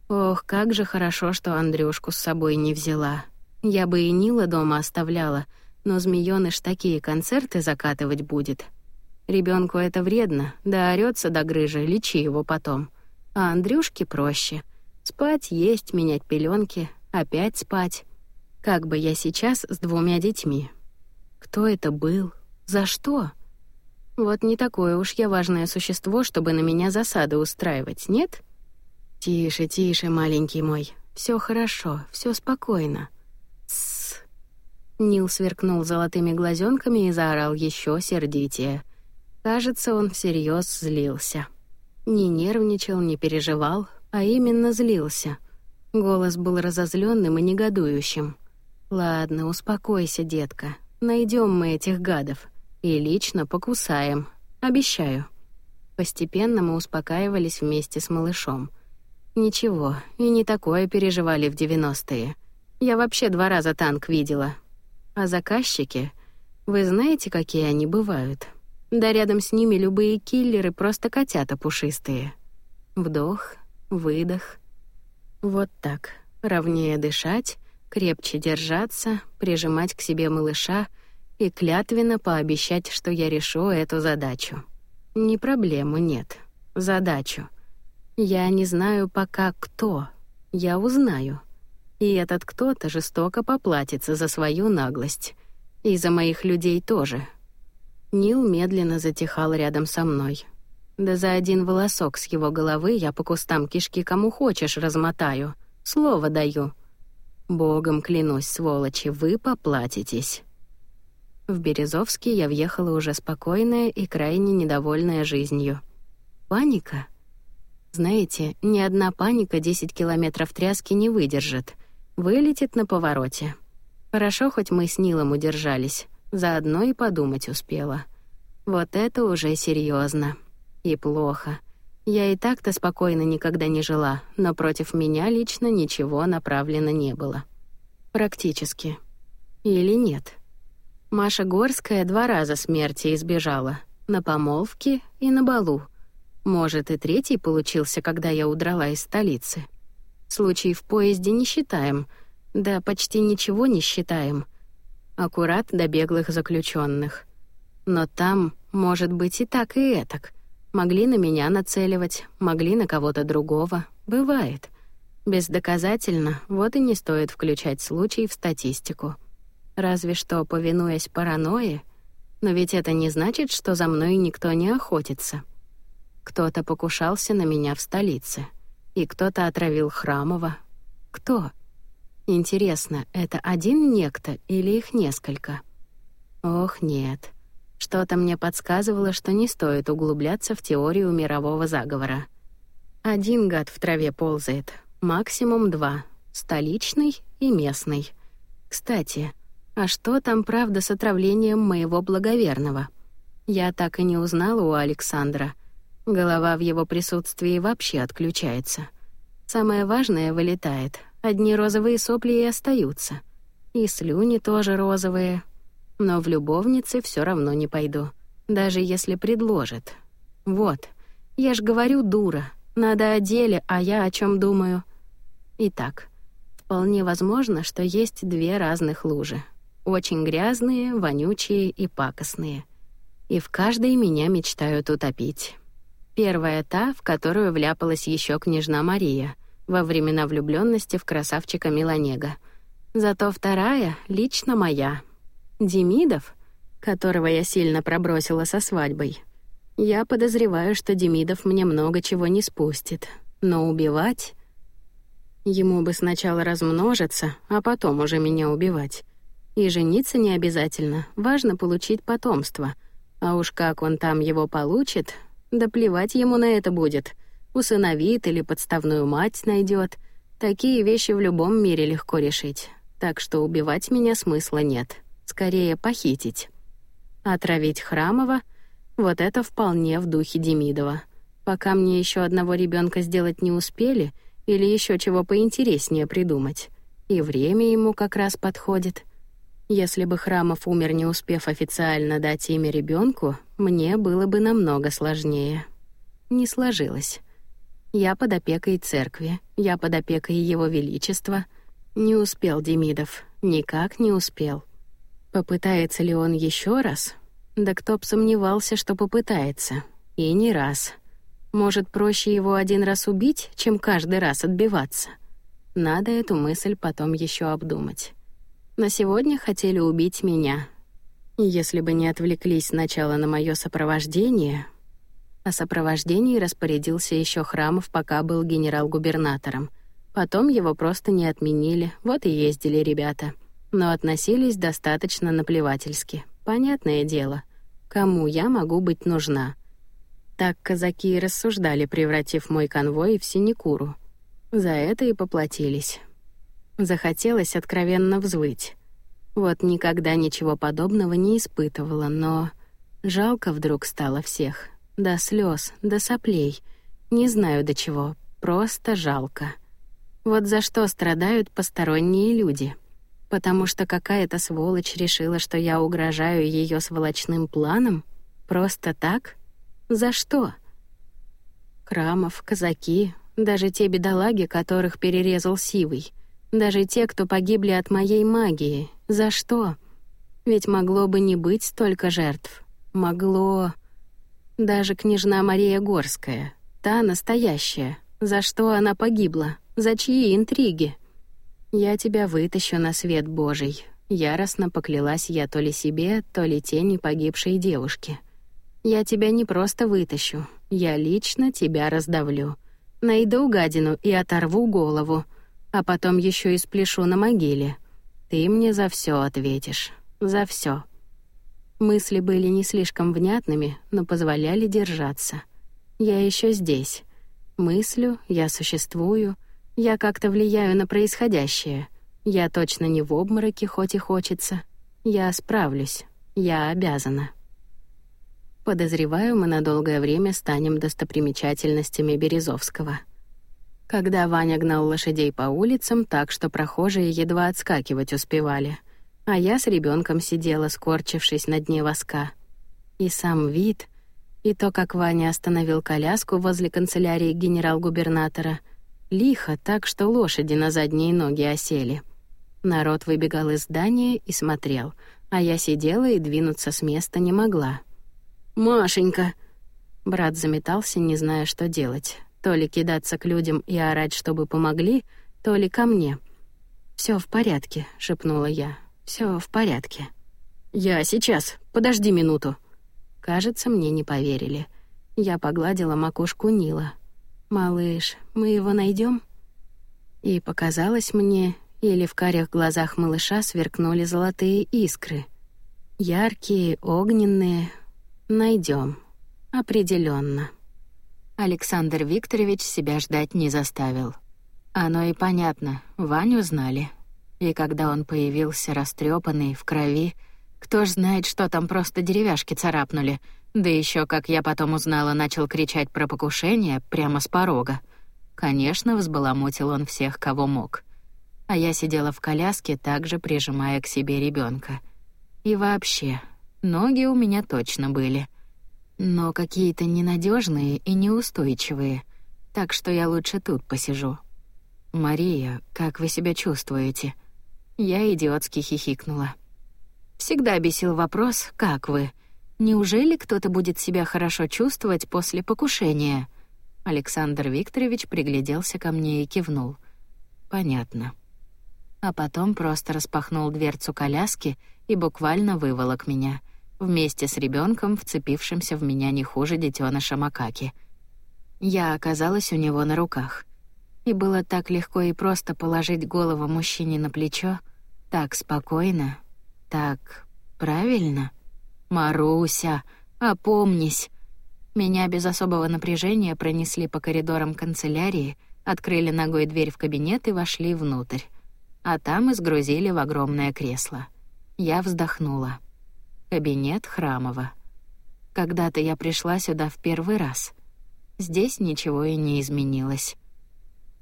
Ох, как же хорошо, что Андрюшку с собой не взяла. Я бы и Нила дома оставляла, но змеёныш такие концерты закатывать будет. Ребенку это вредно, да орётся до грыжи, лечи его потом. А Андрюшке проще. Спать, есть, менять пеленки, опять спать. Как бы я сейчас с двумя детьми. Кто это был? За что? Вот не такое уж я важное существо, чтобы на меня засады устраивать, нет? Тише, тише, маленький мой. Все хорошо, все спокойно. Тссс. Нил сверкнул золотыми глазенками и заорал еще сердитее. Кажется, он всерьез злился. Не нервничал, не переживал, а именно злился. Голос был разозленным и негодующим. Ладно, успокойся, детка. Найдем мы этих гадов и лично покусаем. Обещаю. Постепенно мы успокаивались вместе с малышом. Ничего, и не такое переживали в 90-е. Я вообще два раза танк видела. А заказчики, вы знаете, какие они бывают? Да рядом с ними любые киллеры просто котята пушистые. Вдох, выдох. Вот так. Ровнее дышать, крепче держаться, прижимать к себе малыша и клятвенно пообещать, что я решу эту задачу. Не проблему, нет. Задачу. Я не знаю пока кто. Я узнаю. И этот кто-то жестоко поплатится за свою наглость. И за моих людей тоже. Нил медленно затихал рядом со мной. Да за один волосок с его головы я по кустам кишки кому хочешь размотаю. Слово даю. Богом клянусь, сволочи, вы поплатитесь. В Березовский я въехала уже спокойная и крайне недовольная жизнью. Паника? Знаете, ни одна паника 10 километров тряски не выдержит. Вылетит на повороте. Хорошо, хоть мы с Нилом удержались. Заодно и подумать успела. Вот это уже серьезно И плохо. Я и так-то спокойно никогда не жила, но против меня лично ничего направлено не было. Практически. Или нет. Маша Горская два раза смерти избежала. На помолвке и на балу — может, и третий получился, когда я удрала из столицы. Случай в поезде не считаем, да почти ничего не считаем. Аккурат до беглых заключенных. Но там, может быть, и так, и этак. Могли на меня нацеливать, могли на кого-то другого. Бывает. Бездоказательно, вот и не стоит включать случай в статистику. Разве что повинуясь паранойе, но ведь это не значит, что за мной никто не охотится. Кто-то покушался на меня в столице. И кто-то отравил Храмова. Кто? Интересно, это один некто или их несколько? Ох, нет. Что-то мне подсказывало, что не стоит углубляться в теорию мирового заговора. Один гад в траве ползает, максимум два. Столичный и местный. Кстати, а что там правда с отравлением моего благоверного? Я так и не узнала у Александра — Голова в его присутствии вообще отключается. Самое важное вылетает. Одни розовые сопли и остаются. И слюни тоже розовые. Но в любовнице все равно не пойду. Даже если предложат. Вот. Я ж говорю, дура. Надо о деле, а я о чем думаю. Итак, вполне возможно, что есть две разных лужи. Очень грязные, вонючие и пакостные. И в каждой меня мечтают утопить. Первая та, в которую вляпалась еще княжна Мария во времена влюбленности в красавчика Милонега. Зато вторая лично моя. Демидов, которого я сильно пробросила со свадьбой. Я подозреваю, что Демидов мне много чего не спустит, но убивать ему бы сначала размножиться, а потом уже меня убивать. И жениться не обязательно, важно получить потомство. А уж как он там его получит, да плевать ему на это будет. Усыновит или подставную мать найдет. Такие вещи в любом мире легко решить. Так что убивать меня смысла нет. Скорее похитить. Отравить Храмова — вот это вполне в духе Демидова. Пока мне еще одного ребенка сделать не успели или еще чего поинтереснее придумать. И время ему как раз подходит. Если бы Храмов умер, не успев официально дать имя ребенку, мне было бы намного сложнее. Не сложилось. Я под опекой церкви, я под опекой Его Величества. Не успел Демидов, никак не успел. Попытается ли он еще раз? Да кто б сомневался, что попытается. И не раз. Может, проще его один раз убить, чем каждый раз отбиваться? Надо эту мысль потом еще обдумать. На сегодня хотели убить меня, если бы не отвлеклись сначала на мое сопровождение... О сопровождении распорядился еще Храмов, пока был генерал-губернатором. Потом его просто не отменили, вот и ездили ребята. Но относились достаточно наплевательски. Понятное дело, кому я могу быть нужна. Так казаки и рассуждали, превратив мой конвой в синекуру. За это и поплатились. Захотелось откровенно взвыть. Вот никогда ничего подобного не испытывала, но жалко вдруг стало всех. До слез, до соплей. Не знаю до чего, просто жалко. Вот за что страдают посторонние люди. Потому что какая-то сволочь решила, что я угрожаю ее сволочным планом? Просто так? За что? Крамов, казаки, даже те бедолаги, которых перерезал Сивый — даже те, кто погибли от моей магии. За что? Ведь могло бы не быть столько жертв. Могло... Даже княжна Мария Горская, та настоящая. За что она погибла? За чьи интриги? Я тебя вытащу на свет Божий. Яростно поклялась я то ли себе, то ли тени погибшей девушки. Я тебя не просто вытащу, я лично тебя раздавлю. Найду гадину и оторву голову — а потом еще и спляшу на могиле. Ты мне за все ответишь. За все. Мысли были не слишком внятными, но позволяли держаться. Я еще здесь. Мыслю, я существую, я как-то влияю на происходящее. Я точно не в обмороке, хоть и хочется. Я справлюсь. Я обязана. Подозреваю, мы на долгое время станем достопримечательностями Березовского. Когда Ваня гнал лошадей по улицам так, что прохожие едва отскакивать успевали, а я с ребенком сидела, скорчившись на дне воска. И сам вид, и то, как Ваня остановил коляску возле канцелярии генерал-губернатора, лихо так, что лошади на задние ноги осели. Народ выбегал из здания и смотрел, а я сидела и двинуться с места не могла. «Машенька!» Брат заметался, не зная, что делать. То ли кидаться к людям и орать, чтобы помогли, то ли ко мне. Все в порядке», — шепнула я. Все в порядке». «Я сейчас. Подожди минуту». Кажется, мне не поверили. Я погладила макушку Нила. «Малыш, мы его найдем? И показалось мне, или в карих глазах малыша сверкнули золотые искры. Яркие, огненные. Найдем. Определенно. Александр Викторович себя ждать не заставил. Оно и понятно, Ваню знали. И когда он появился растрепанный, в крови, кто ж знает, что там просто деревяшки царапнули. Да еще, как я потом узнала, начал кричать про покушение прямо с порога. Конечно, взбаламутил он всех, кого мог. А я сидела в коляске, также прижимая к себе ребенка. И вообще, ноги у меня точно были. Но какие-то ненадежные и неустойчивые, так что я лучше тут посижу. «Мария, как вы себя чувствуете?» Я идиотски хихикнула. Всегда бесил вопрос «Как вы?». Неужели кто-то будет себя хорошо чувствовать после покушения? Александр Викторович пригляделся ко мне и кивнул. Понятно. А потом просто распахнул дверцу коляски и буквально выволок меня вместе с ребенком, вцепившимся в меня не хуже детеныша макаки. Я оказалась у него на руках. И было так легко и просто положить голову мужчине на плечо, так спокойно, так правильно. Маруся, опомнись. Меня без особого напряжения пронесли по коридорам канцелярии, открыли ногой дверь в кабинет и вошли внутрь. А там изгрузили в огромное кресло. Я вздохнула. Кабинет Храмова. Когда-то я пришла сюда в первый раз. Здесь ничего и не изменилось.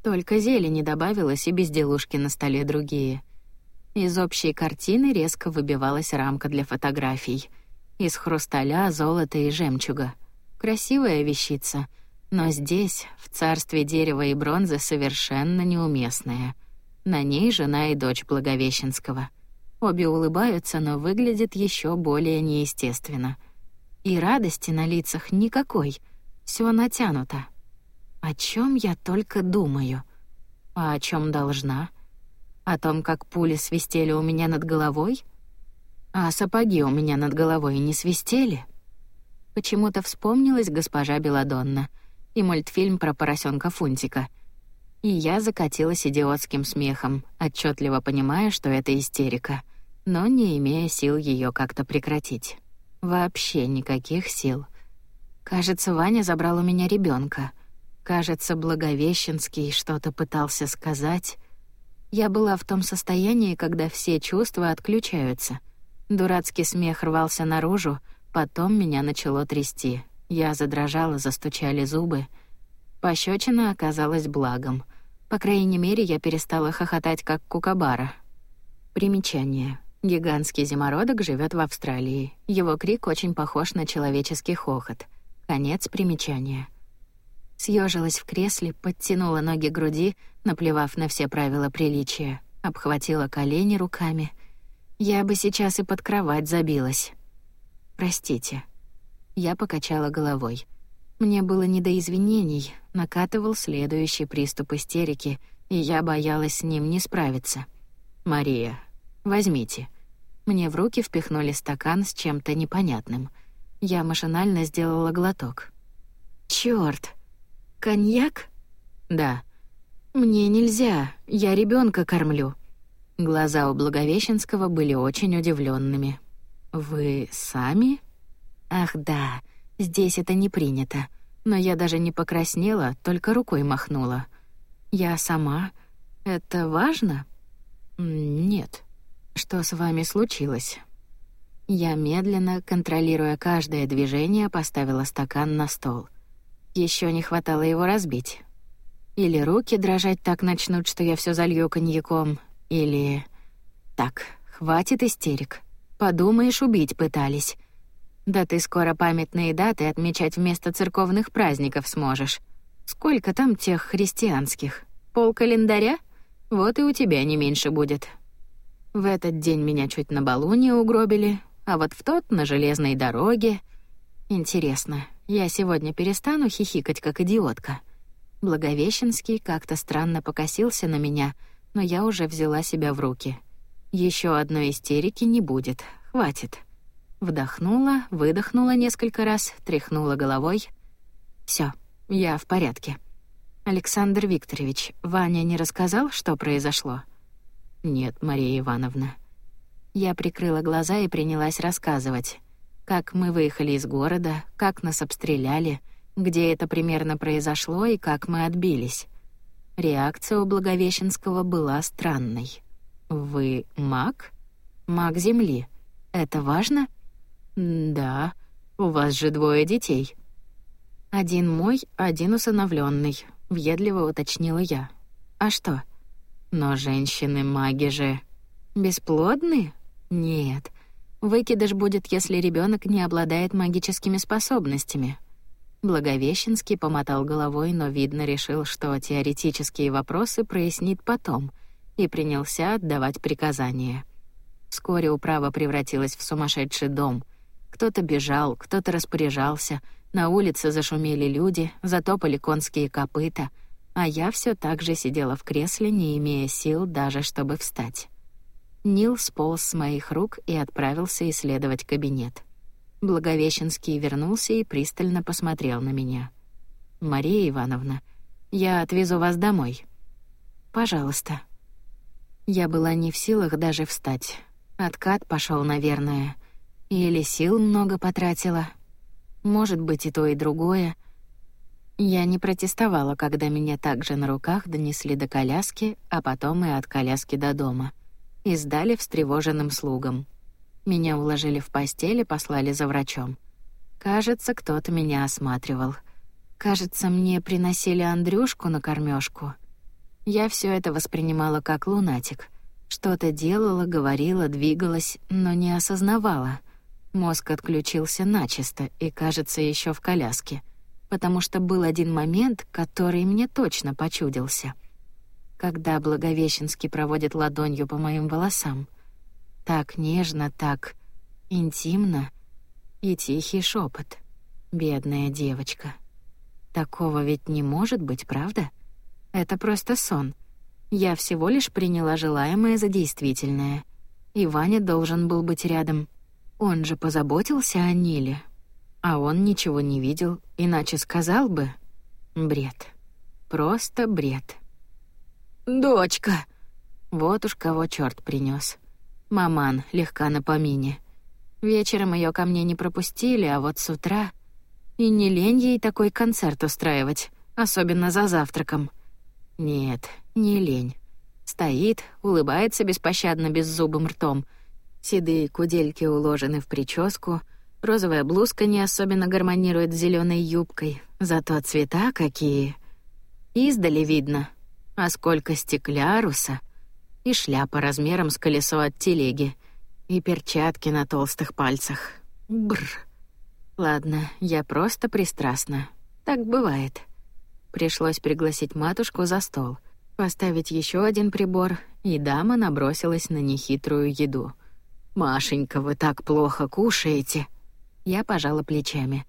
Только зелени добавилось и безделушки на столе другие. Из общей картины резко выбивалась рамка для фотографий — из хрусталя, золота и жемчуга. Красивая вещица, но здесь, в царстве дерева и бронзы, совершенно неуместная. На ней жена и дочь Благовещенского. Обе улыбаются, но выглядят еще более неестественно. И радости на лицах никакой, все натянуто. О чем я только думаю? А о чем должна? О том, как пули свистели у меня над головой — а сапоги у меня над головой не свистели. Почему-то вспомнилась госпожа Беладонна и мультфильм про поросенка Фунтика. И я закатилась идиотским смехом, отчетливо понимая, что это истерика, но не имея сил ее как-то прекратить. Вообще никаких сил. Кажется, Ваня забрал у меня ребенка. Кажется, Благовещенский что-то пытался сказать. Я была в том состоянии, когда все чувства отключаются — Дурацкий смех рвался наружу, потом меня начало трясти. Я задрожала, застучали зубы. Пощечина оказалась благом. По крайней мере, я перестала хохотать, как кукабара. Примечание. Гигантский зимородок живет в Австралии. Его крик очень похож на человеческий хохот. Конец примечания. Съежилась в кресле, подтянула ноги к груди, наплевав на все правила приличия, обхватила колени руками — я бы сейчас и под кровать забилась. Простите. Я покачала головой. Мне было не до извинений, накатывал следующий приступ истерики, и я боялась с ним не справиться. Мария, возьмите. Мне в руки впихнули стакан с чем-то непонятным. Я машинально сделала глоток. Чёрт. Коньяк? Да. Мне нельзя, я ребенка кормлю. Глаза у Благовещенского были очень удивленными. «Вы сами?» «Ах да, здесь это не принято. Но я даже не покраснела, только рукой махнула. Я сама. Это важно?» «Нет. Что с вами случилось?» Я медленно, контролируя каждое движение, поставила стакан на стол. Еще не хватало его разбить. Или руки дрожать так начнут, что я все залью коньяком, или... Так, хватит истерик. Подумаешь, убить пытались. Да ты скоро памятные даты отмечать вместо церковных праздников сможешь. Сколько там тех христианских? Пол календаря? Вот и у тебя не меньше будет. В этот день меня чуть на балу не угробили, а вот в тот на железной дороге. Интересно, я сегодня перестану хихикать как идиотка. Благовещенский как-то странно покосился на меня — но я уже взяла себя в руки. Еще одной истерики не будет, хватит. Вдохнула, выдохнула несколько раз, тряхнула головой. Все, я в порядке. Александр Викторович, Ваня не рассказал, что произошло? Нет, Мария Ивановна. Я прикрыла глаза и принялась рассказывать, как мы выехали из города, как нас обстреляли, где это примерно произошло и как мы отбились. Реакция у Благовещенского была странной. «Вы маг? Маг Земли. Это важно?» «Да. У вас же двое детей». «Один мой, один усыновленный. — въедливо уточнила я. «А что?» «Но женщины-маги же...» «Бесплодны? Нет. Выкидыш будет, если ребенок не обладает магическими способностями». Благовещенский помотал головой, но, видно, решил, что теоретические вопросы прояснит потом, и принялся отдавать приказания. Вскоре управа превратилась в сумасшедший дом. Кто-то бежал, кто-то распоряжался, на улице зашумели люди, затопали конские копыта, а я все так же сидела в кресле, не имея сил даже, чтобы встать. Нил сполз с моих рук и отправился исследовать кабинет. Благовещенский вернулся и пристально посмотрел на меня. «Мария Ивановна, я отвезу вас домой». «Пожалуйста». Я была не в силах даже встать. Откат пошел, наверное. Или сил много потратила. Может быть, и то, и другое. Я не протестовала, когда меня также на руках донесли до коляски, а потом и от коляски до дома — и сдали встревоженным слугам. Меня уложили в постель и послали за врачом. Кажется, кто-то меня осматривал. Кажется, мне приносили Андрюшку на кормежку. Я все это воспринимала как лунатик. Что-то делала, говорила, двигалась, но не осознавала. Мозг отключился начисто и, кажется, еще в коляске, потому что был один момент, который мне точно почудился — когда Благовещенский проводит ладонью по моим волосам. Так нежно, так интимно и тихий шепот. Бедная девочка. Такого ведь не может быть, правда? Это просто сон. Я всего лишь приняла желаемое за действительное. И Ваня должен был быть рядом. Он же позаботился о Ниле. А он ничего не видел, иначе сказал бы... Бред. Просто бред. «Дочка!» Вот уж кого черт принес. Маман, легка на помине. Вечером ее ко мне не пропустили, а вот с утра... И не лень ей такой концерт устраивать, особенно за завтраком. Нет, не лень. Стоит, улыбается беспощадно беззубым ртом. Седые кудельки уложены в прическу, розовая блузка не особенно гармонирует с зеленой юбкой, зато цвета какие. Издали видно, а сколько стекляруса, и шляпа размером с колесо от телеги, и перчатки на толстых пальцах. Бр. Ладно, я просто пристрастна. Так бывает. Пришлось пригласить матушку за стол, поставить еще один прибор, и дама набросилась на нехитрую еду. «Машенька, вы так плохо кушаете!» Я пожала плечами.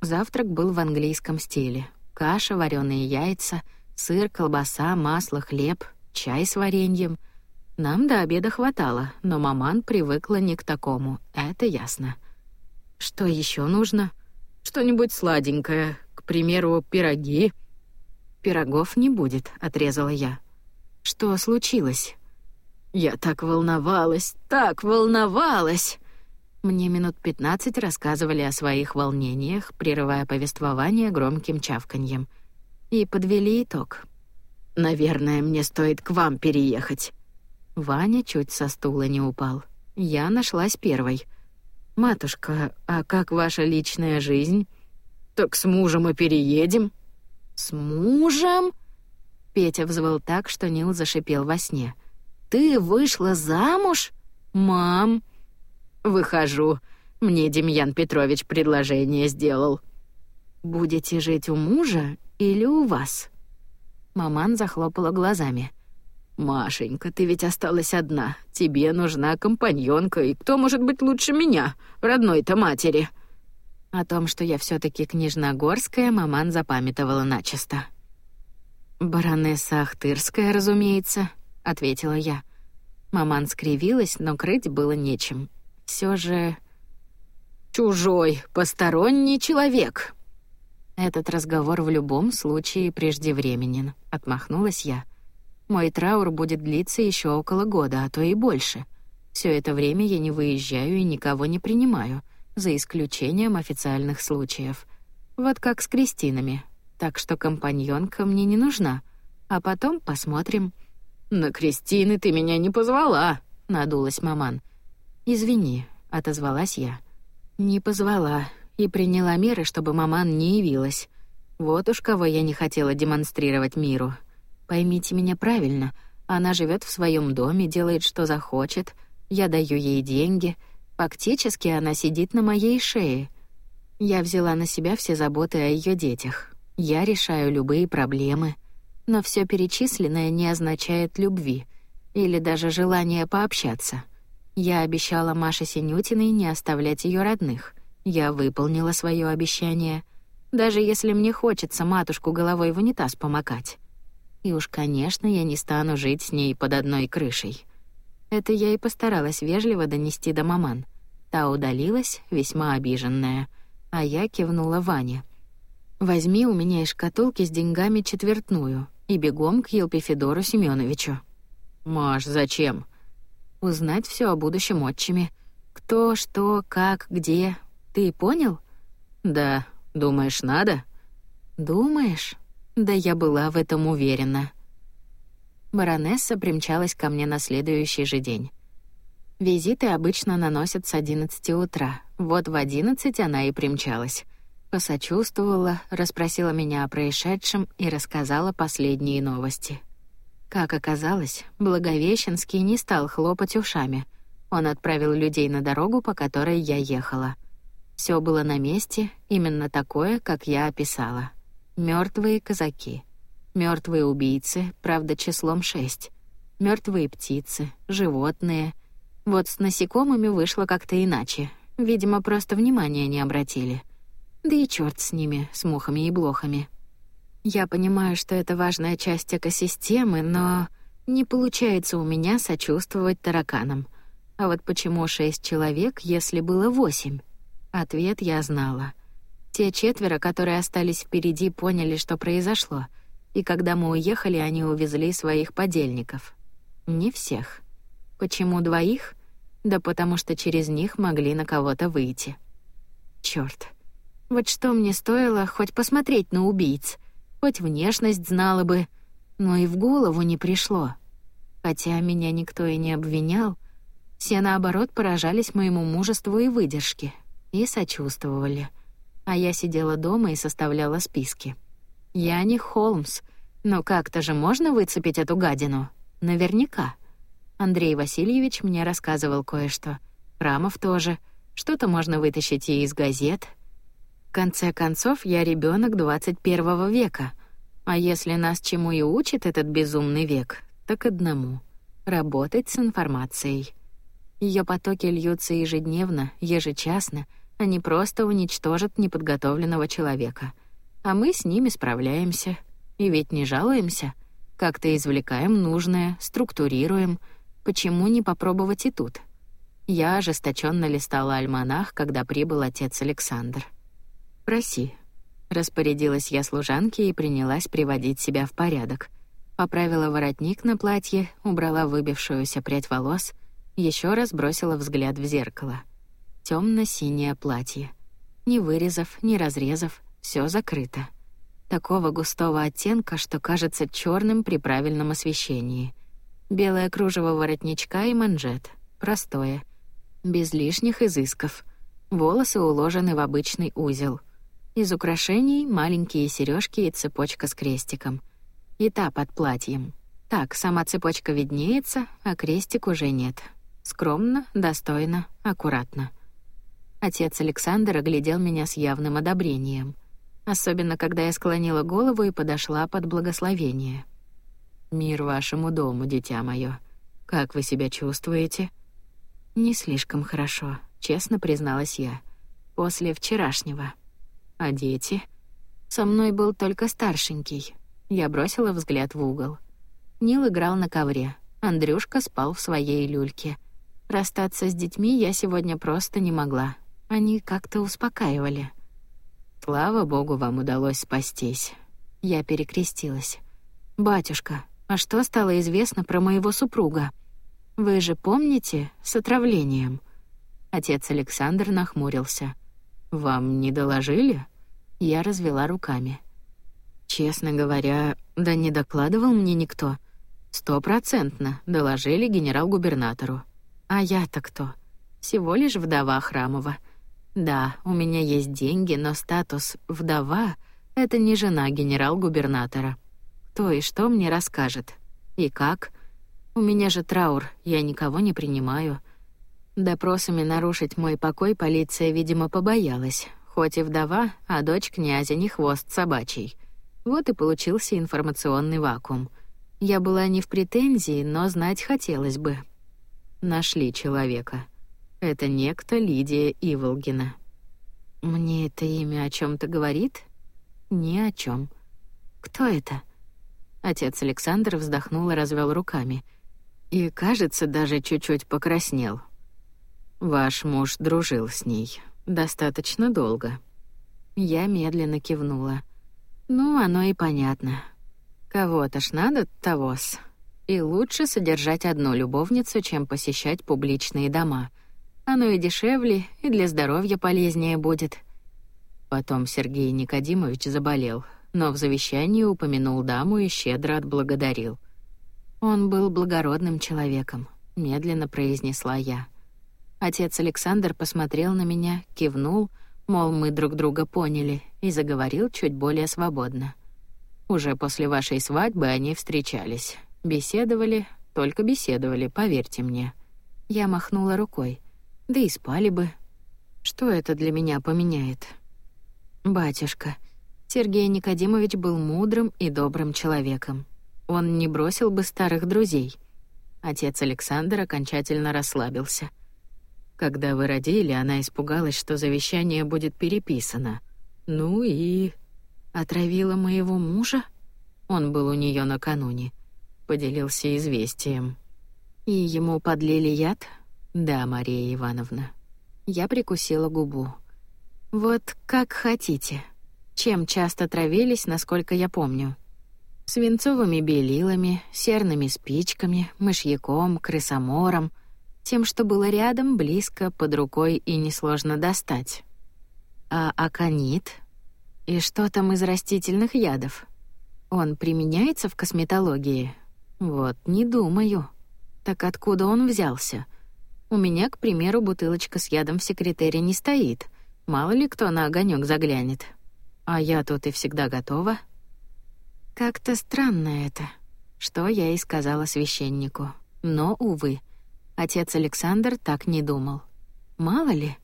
Завтрак был в английском стиле. Каша, вареные яйца — Сыр, колбаса, масло, хлеб, чай с вареньем. Нам до обеда хватало, но маман привыкла не к такому, это ясно. Что еще нужно? Что-нибудь сладенькое, к примеру, пироги. Пирогов не будет, отрезала я. Что случилось? Я так волновалась, так волновалась. Мне минут пятнадцать рассказывали о своих волнениях, прерывая повествование громким чавканьем — и подвели итог. «Наверное, мне стоит к вам переехать». Ваня чуть со стула не упал. Я нашлась первой. «Матушка, а как ваша личная жизнь?» «Так с мужем и переедем». «С мужем?» Петя взвыл так, что Нил зашипел во сне. «Ты вышла замуж? Мам!» «Выхожу. Мне Демьян Петрович предложение сделал». «Будете жить у мужа или у вас?» Маман захлопала глазами. «Машенька, ты ведь осталась одна. Тебе нужна компаньонка, и кто может быть лучше меня, родной-то матери?» О том, что я все таки княжна Горская, маман запамятовала начисто. «Баронесса Ахтырская, разумеется», — ответила я. Маман скривилась, но крыть было нечем. Все же... «Чужой, посторонний человек», этот разговор в любом случае преждевременен, отмахнулась я. Мой траур будет длиться еще около года, а то и больше. Все это время я не выезжаю и никого не принимаю, за исключением официальных случаев. Вот как с Кристинами. Так что компаньонка мне не нужна. А потом посмотрим. На Кристины ты меня не позвала, надулась маман. Извини, отозвалась я. Не позвала, и приняла меры, чтобы маман не явилась. Вот уж кого я не хотела демонстрировать миру. Поймите меня правильно, она живет в своем доме, делает что захочет, я даю ей деньги, фактически она сидит на моей шее. Я взяла на себя все заботы о ее детях. Я решаю любые проблемы, но все перечисленное не означает любви или даже желания пообщаться. Я обещала Маше Синютиной не оставлять ее родных. Я выполнила свое обещание, даже если мне хочется матушку головой в унитаз помакать. И уж, конечно, я не стану жить с ней под одной крышей. Это я и постаралась вежливо донести до маман. Та удалилась, весьма обиженная, а я кивнула Ване. «Возьми у меня из шкатулки с деньгами четвертную и бегом к Елпифедору Семеновичу». «Маш, зачем?» «Узнать все о будущем отчиме. Кто, что, как, где. Ты понял?» «Да. Думаешь, надо?» «Думаешь?» Да я была в этом уверена. Баронесса примчалась ко мне на следующий же день. Визиты обычно наносят с 11 утра. Вот в 11 она и примчалась. Посочувствовала, расспросила меня о происшедшем и рассказала последние новости. Как оказалось, Благовещенский не стал хлопать ушами. Он отправил людей на дорогу, по которой я ехала. Все было на месте, именно такое, как я описала. Мертвые казаки, мертвые убийцы, правда, числом шесть, мертвые птицы, животные. Вот с насекомыми вышло как-то иначе. Видимо, просто внимания не обратили. Да и черт с ними, с мухами и блохами. Я понимаю, что это важная часть экосистемы, но не получается у меня сочувствовать тараканам. А вот почему шесть человек, если было восемь? Ответ я знала. Те четверо, которые остались впереди, поняли, что произошло, и когда мы уехали, они увезли своих подельников. Не всех. Почему двоих? Да потому что через них могли на кого-то выйти. Чёрт. Вот что мне стоило хоть посмотреть на убийц, хоть внешность знала бы, но и в голову не пришло. Хотя меня никто и не обвинял, все наоборот поражались моему мужеству и выдержке и сочувствовали — а я сидела дома и составляла списки. Я не Холмс, но как-то же можно выцепить эту гадину? Наверняка. Андрей Васильевич мне рассказывал кое-что. Рамов тоже. Что-то можно вытащить и из газет. В конце концов, я ребенок 21 века. А если нас чему и учит этот безумный век, так одному — работать с информацией. Ее потоки льются ежедневно, ежечасно — они просто уничтожат неподготовленного человека. А мы с ними справляемся. И ведь не жалуемся. Как-то извлекаем нужное, структурируем. Почему не попробовать и тут? Я ожесточенно листала альманах, когда прибыл отец Александр. «Проси», — распорядилась я служанке и принялась приводить себя в порядок. Поправила воротник на платье, убрала выбившуюся прядь волос, еще раз бросила взгляд в зеркало — темно-синее платье. Ни вырезов, ни разрезов, все закрыто. Такого густого оттенка, что кажется черным при правильном освещении. Белое кружево воротничка и манжет. Простое. Без лишних изысков. Волосы уложены в обычный узел. Из украшений маленькие сережки и цепочка с крестиком. И та под платьем. Так, сама цепочка виднеется, а крестик уже нет. Скромно, достойно, аккуратно. Отец Александр оглядел меня с явным одобрением, особенно когда я склонила голову и подошла под благословение. «Мир вашему дому, дитя мое. Как вы себя чувствуете?» «Не слишком хорошо», — честно призналась я. «После вчерашнего. А дети?» «Со мной был только старшенький». Я бросила взгляд в угол. Нил играл на ковре. Андрюшка спал в своей люльке. Расстаться с детьми я сегодня просто не могла. Они как-то успокаивали. Слава богу, вам удалось спастись. Я перекрестилась. Батюшка, а что стало известно про моего супруга? Вы же помните с отравлением? Отец Александр нахмурился. Вам не доложили? Я развела руками. Честно говоря, да не докладывал мне никто. Стопроцентно доложили генерал-губернатору. А я-то кто? Всего лишь вдова Храмова — да, у меня есть деньги, но статус «вдова» — Это не жена генерал-губернатора. Кто и что мне расскажет? И как? У меня же траур, я никого не принимаю. Допросами нарушить мой покой полиция, видимо, побоялась. Хоть и вдова, а дочь князя не хвост собачий. Вот и получился информационный вакуум. Я была не в претензии, но знать хотелось бы. Нашли человека. Это некто Лидия Иволгина. Мне это имя о чем то говорит? Ни о чем. Кто это? Отец Александр вздохнул и развел руками. И, кажется, даже чуть-чуть покраснел. Ваш муж дружил с ней достаточно долго. Я медленно кивнула. Ну, оно и понятно. Кого-то ж надо того-с. И лучше содержать одну любовницу, чем посещать публичные дома. Оно и дешевле, и для здоровья полезнее будет. Потом Сергей Никодимович заболел, но в завещании упомянул даму и щедро отблагодарил. Он был благородным человеком, медленно произнесла я. Отец Александр посмотрел на меня, кивнул, мол, мы друг друга поняли, и заговорил чуть более свободно. Уже после вашей свадьбы они встречались, беседовали, только беседовали, поверьте мне. Я махнула рукой. Да и спали бы. Что это для меня поменяет? Батюшка, Сергей Никодимович был мудрым и добрым человеком. Он не бросил бы старых друзей. Отец Александр окончательно расслабился. Когда вы родили, она испугалась, что завещание будет переписано. Ну и отравила моего мужа. Он был у нее накануне. Поделился известием. И ему подлили яд? Да, Мария Ивановна. Я прикусила губу. Вот как хотите. Чем часто травились, насколько я помню. Свинцовыми белилами, серными спичками, мышьяком, крысомором, тем, что было рядом, близко, под рукой и несложно достать. А аконит? И что там из растительных ядов? Он применяется в косметологии? Вот, не думаю. Так откуда он взялся? У меня, к примеру, бутылочка с ядом в секретере не стоит. Мало ли кто на огонек заглянет. А я тут и всегда готова. Как-то странно это, что я и сказала священнику. Но, увы, Отец Александр так не думал. Мало ли.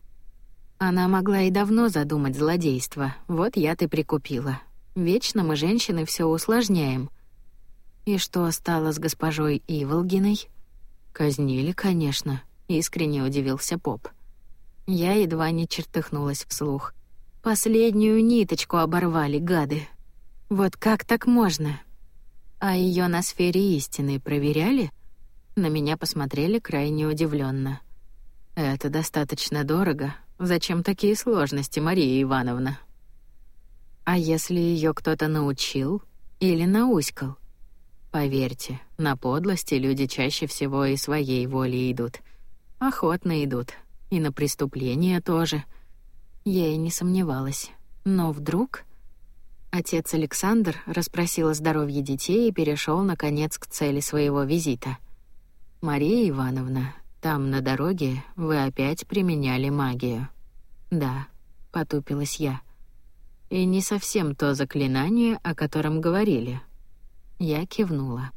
Она могла и давно задумать злодейство. Вот я ты прикупила. Вечно мы, женщины, все усложняем. И что стало с госпожой Иволгиной? Казнили, конечно, искренне удивился поп. Я едва не чертыхнулась вслух. Последнюю ниточку оборвали, гады. Вот как так можно? А ее на сфере истины проверяли? На меня посмотрели крайне удивленно. Это достаточно дорого. Зачем такие сложности, Мария Ивановна? А если ее кто-то научил или науськал? Поверьте, на подлости люди чаще всего и своей волей идут. Охотно идут. И на преступления тоже. Я и не сомневалась. Но вдруг... Отец Александр расспросил о здоровье детей и перешел наконец к цели своего визита — Мария Ивановна, там на дороге вы опять применяли магию. Да, потупилась я. И не совсем то заклинание, о котором говорили. Я кивнула.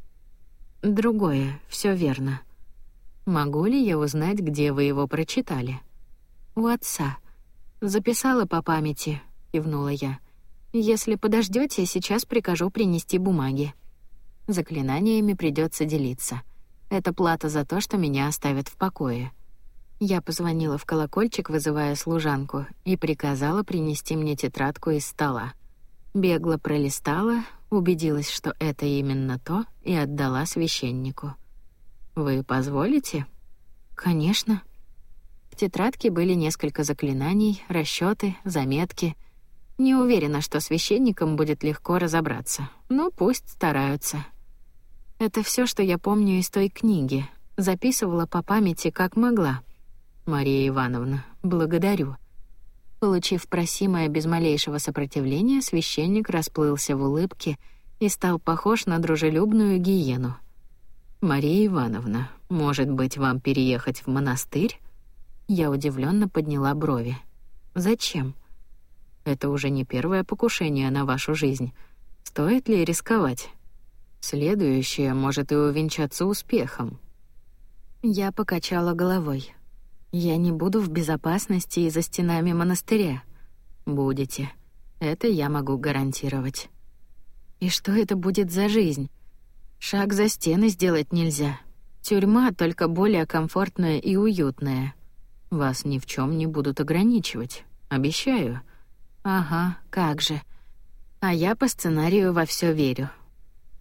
Другое, все верно. Могу ли я узнать, где вы его прочитали? У отца. Записала по памяти, кивнула я. Если подождете, сейчас прикажу принести бумаги. Заклинаниями придется делиться. Это плата за то, что меня оставят в покое. Я позвонила в колокольчик, вызывая служанку, и приказала принести мне тетрадку из стола. Бегло пролистала, убедилась, что это именно то, и отдала священнику. «Вы позволите?» «Конечно». В тетрадке были несколько заклинаний, расчеты, заметки. Не уверена, что священникам будет легко разобраться, но пусть стараются. Это все, что я помню из той книги. Записывала по памяти, как могла. Мария Ивановна, благодарю. Получив просимое без малейшего сопротивления, священник расплылся в улыбке и стал похож на дружелюбную гиену. Мария Ивановна, может быть, вам переехать в монастырь? Я удивленно подняла брови. Зачем? Это уже не первое покушение на вашу жизнь. Стоит ли рисковать? Следующее может и увенчаться успехом. Я покачала головой. Я не буду в безопасности и за стенами монастыря. Будете. Это я могу гарантировать. И что это будет за жизнь? Шаг за стены сделать нельзя. Тюрьма только более комфортная и уютная. Вас ни в чем не будут ограничивать, обещаю. Ага, как же. А я по сценарию во все верю.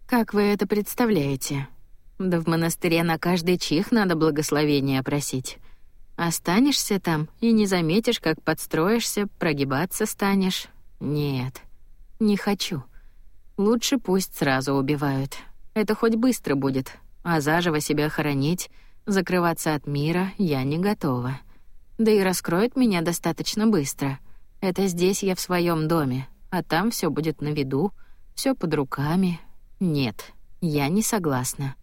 Как вы это представляете? Да в монастыре на каждый чих надо благословения просить. Останешься там и не заметишь, как подстроишься, прогибаться станешь. Нет, не хочу. Лучше пусть сразу убивают. Это хоть быстро будет, а заживо себя хоронить, закрываться от мира я не готова. Да и раскроют меня достаточно быстро. Это здесь я в своем доме, а там все будет на виду, все под руками. Нет, я не согласна.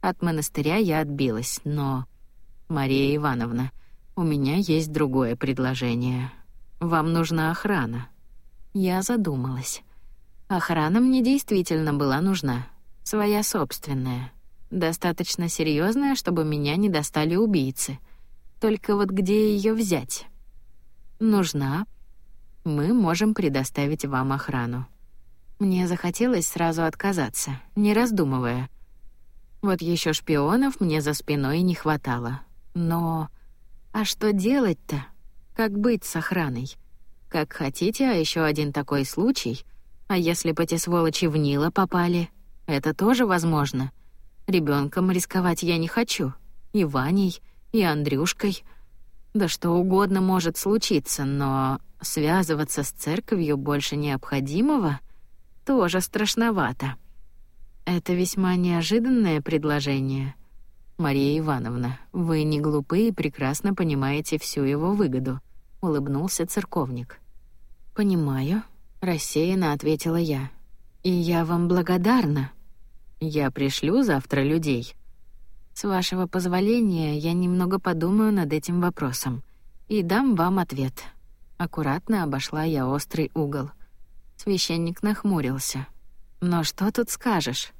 От монастыря я отбилась, но Мария Ивановна, у меня есть другое предложение. Вам нужна охрана. Я задумалась. Охрана мне действительно была нужна, своя собственная, достаточно серьезная, чтобы меня не достали убийцы. Только вот где ее взять? Нужна. Мы можем предоставить вам охрану. Мне захотелось сразу отказаться, не раздумывая. Вот еще шпионов мне за спиной не хватало. Но... А что делать-то? Как быть с охраной? Как хотите, а еще один такой случай. А если по те сволочи в Нила попали? Это тоже возможно. Ребенком рисковать я не хочу. И Ваней, и Андрюшкой. Да что угодно может случиться, но связываться с церковью больше необходимого тоже страшновато. Это весьма неожиданное предложение — Мария Ивановна, вы не глупы и прекрасно понимаете всю его выгоду, улыбнулся церковник. Понимаю, рассеянно ответила я. И я вам благодарна. Я пришлю завтра людей. С вашего позволения, я немного подумаю над этим вопросом и дам вам ответ. Аккуратно обошла я острый угол. Священник нахмурился. Но что тут скажешь?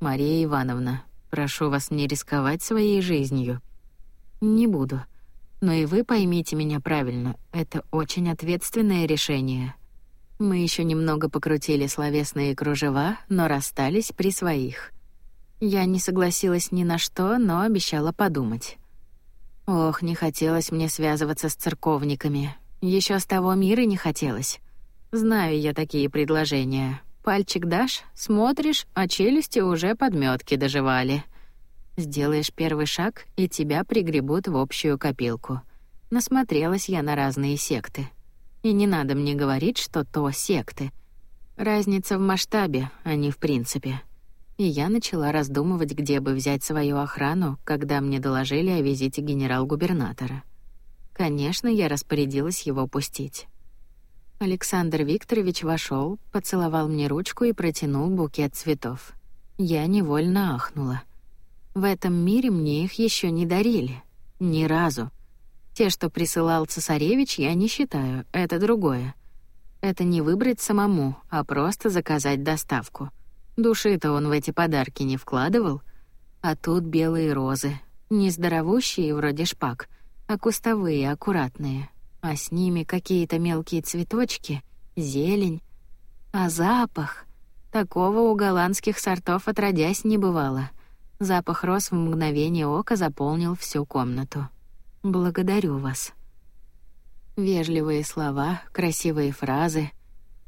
Мария Ивановна, Прошу вас не рисковать своей жизнью. Не буду. Но и вы поймите меня правильно, это очень ответственное решение. Мы еще немного покрутили словесные кружева, но расстались при своих. Я не согласилась ни на что, но обещала подумать. Ох, не хотелось мне связываться с церковниками. Еще с того мира не хотелось. Знаю я такие предложения. Пальчик дашь, смотришь, а челюсти уже подметки доживали. Сделаешь первый шаг, и тебя пригребут в общую копилку. Насмотрелась я на разные секты. И не надо мне говорить, что то секты. Разница в масштабе, а не в принципе. И я начала раздумывать, где бы взять свою охрану, когда мне доложили о визите генерал-губернатора. Конечно, я распорядилась его пустить. Александр Викторович вошел, поцеловал мне ручку и протянул букет цветов. Я невольно ахнула. В этом мире мне их еще не дарили. Ни разу. Те, что присылал цесаревич, я не считаю, это другое. Это не выбрать самому, а просто заказать доставку. Души-то он в эти подарки не вкладывал. А тут белые розы. Не здоровущие, вроде шпак, а кустовые, аккуратные а с ними какие-то мелкие цветочки, зелень. А запах... Такого у голландских сортов отродясь не бывало. Запах роз в мгновение ока заполнил всю комнату. «Благодарю вас». Вежливые слова, красивые фразы.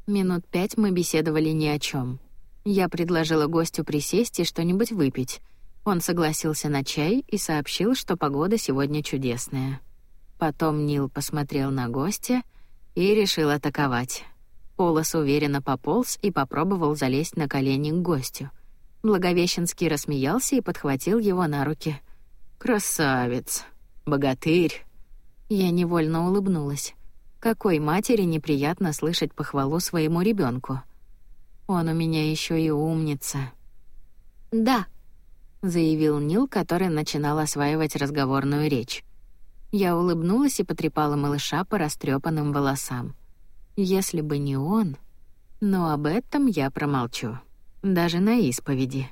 Минут пять мы беседовали ни о чем. Я предложила гостю присесть и что-нибудь выпить. Он согласился на чай и сообщил, что погода сегодня чудесная. Потом Нил посмотрел на гостя и решил атаковать. Полос уверенно пополз и попробовал залезть на колени к гостю. Благовещенский рассмеялся и подхватил его на руки. «Красавец! Богатырь!» Я невольно улыбнулась. Какой матери неприятно слышать похвалу своему ребенку. Он у меня еще и умница. «Да», — заявил Нил, который начинал осваивать разговорную речь. Я улыбнулась и потрепала малыша по растрепанным волосам. Если бы не он... Но об этом я промолчу. Даже на исповеди.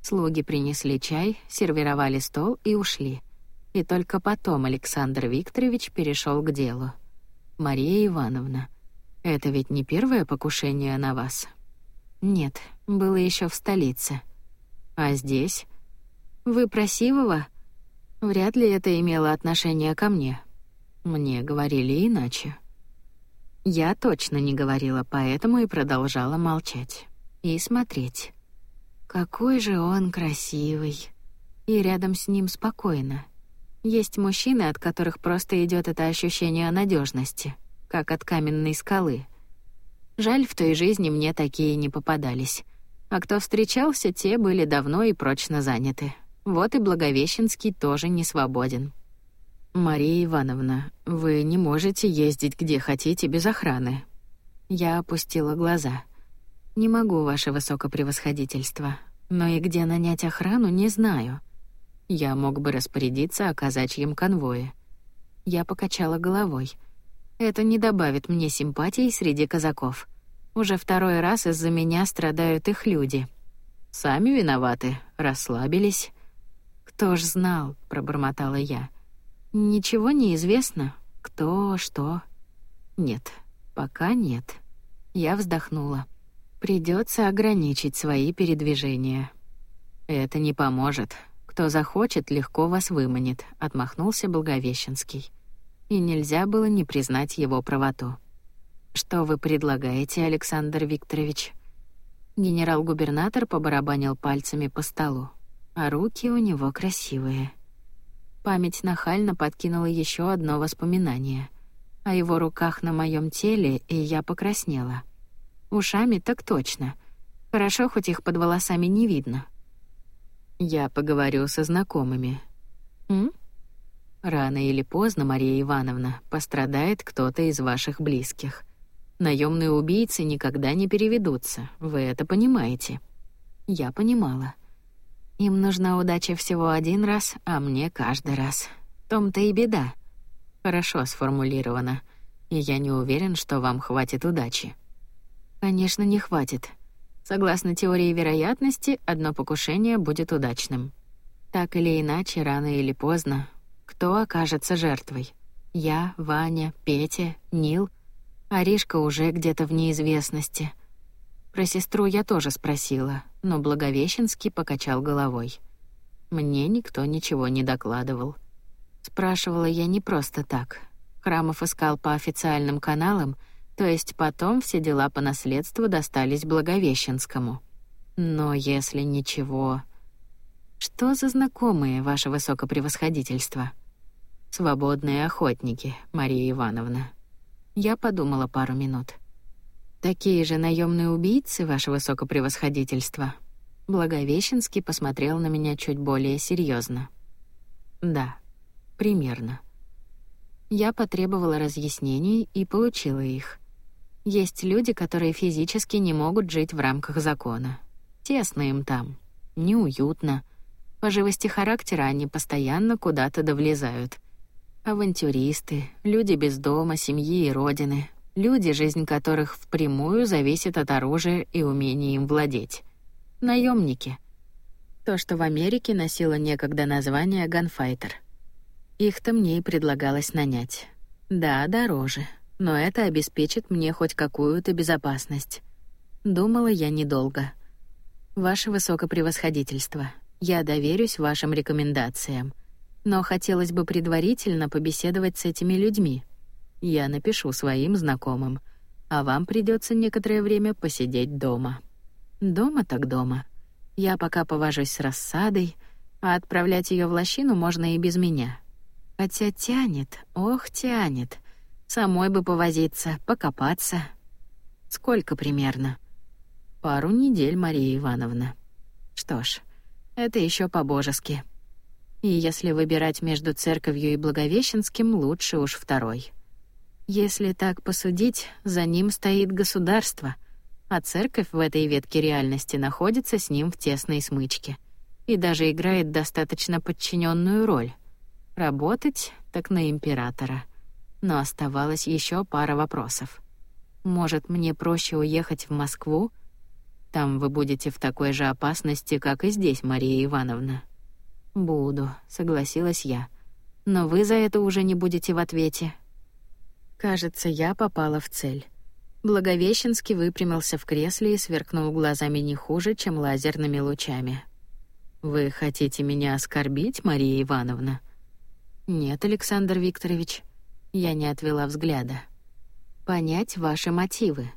Слуги принесли чай, сервировали стол и ушли. И только потом Александр Викторович перешел к делу. «Мария Ивановна, это ведь не первое покушение на вас?» «Нет, было еще в столице». «А здесь?» «Вы про Сивова?» «Вряд ли это имело отношение ко мне. Мне говорили иначе». Я точно не говорила, поэтому и продолжала молчать. И смотреть. Какой же он красивый. И рядом с ним спокойно. Есть мужчины, от которых просто идет это ощущение надежности, как от каменной скалы. Жаль, в той жизни мне такие не попадались. А кто встречался, те были давно и прочно заняты. Вот и Благовещенский тоже не свободен. «Мария Ивановна, вы не можете ездить где хотите без охраны». Я опустила глаза. «Не могу, ваше высокопревосходительство. Но и где нанять охрану, не знаю. Я мог бы распорядиться о казачьем конвое. Я покачала головой. Это не добавит мне симпатий среди казаков. Уже второй раз из-за меня страдают их люди. Сами виноваты, расслабились. Кто ж знал, пробормотала я. Ничего не известно, кто, что. Нет, пока нет. Я вздохнула. Придется ограничить свои передвижения. Это не поможет, кто захочет, легко вас выманит, отмахнулся Благовещенский. И нельзя было не признать его правоту. Что вы предлагаете, Александр Викторович? Генерал-губернатор побарабанил пальцами по столу, а руки у него красивые. Память нахально подкинула еще одно воспоминание. О его руках на моем теле, и я покраснела. Ушами так точно. Хорошо, хоть их под волосами не видно. Я поговорю со знакомыми. М? Рано или поздно, Мария Ивановна, пострадает кто-то из ваших близких. Наемные убийцы никогда не переведутся, вы это понимаете. Я понимала. Им нужна удача всего один раз, а мне каждый раз. Том-то и беда. Хорошо сформулировано. И я не уверен, что вам хватит удачи. Конечно, не хватит. Согласно теории вероятности, одно покушение будет удачным. Так или иначе, рано или поздно, кто окажется жертвой? Я, Ваня, Петя, Нил. Аришка уже где-то в неизвестности. Про сестру я тоже спросила, но Благовещенский покачал головой. Мне никто ничего не докладывал. Спрашивала я не просто так. Храмов искал по официальным каналам — то есть потом все дела по наследству достались Благовещенскому. Но если ничего... Что за знакомые, ваше высокопревосходительство? Свободные охотники, Мария Ивановна. Я подумала пару минут. Такие же наемные убийцы, ваше высокопревосходительство. Благовещенский посмотрел на меня чуть более серьезно. Да, примерно. Я потребовала разъяснений и получила их. Есть люди, которые физически не могут жить в рамках закона. Тесно им там, неуютно. По живости характера они постоянно куда-то довлезают. Авантюристы, люди без дома, семьи и родины, люди, жизнь которых впрямую зависит от оружия и умения им владеть. Наемники. То, что в Америке носило некогда название «ганфайтер». Их-то мне и предлагалось нанять. Да, дороже но это обеспечит мне хоть какую-то безопасность. Думала я недолго. Ваше высокопревосходительство, я доверюсь вашим рекомендациям, но хотелось бы предварительно побеседовать с этими людьми. Я напишу своим знакомым, а вам придется некоторое время посидеть дома. Дома так дома. Я пока повожусь с рассадой, а отправлять ее в лощину можно и без меня. Хотя тянет, ох, тянет. Самой бы повозиться, покопаться. Сколько примерно? Пару недель, Мария Ивановна. Что ж, это еще по-божески. И если выбирать между церковью и Благовещенским, лучше уж второй. Если так посудить, за ним стоит государство, а церковь в этой ветке реальности находится с ним в тесной смычке и даже играет достаточно подчиненную роль. Работать так на императора — но оставалась еще пара вопросов. Может, мне проще уехать в Москву? Там вы будете в такой же опасности, как и здесь, Мария Ивановна. Буду, согласилась я. Но вы за это уже не будете в ответе. Кажется, я попала в цель. Благовещенский выпрямился в кресле и сверкнул глазами не хуже, чем лазерными лучами. Вы хотите меня оскорбить, Мария Ивановна? Нет, Александр Викторович. Я не отвела взгляда. Понять ваши мотивы.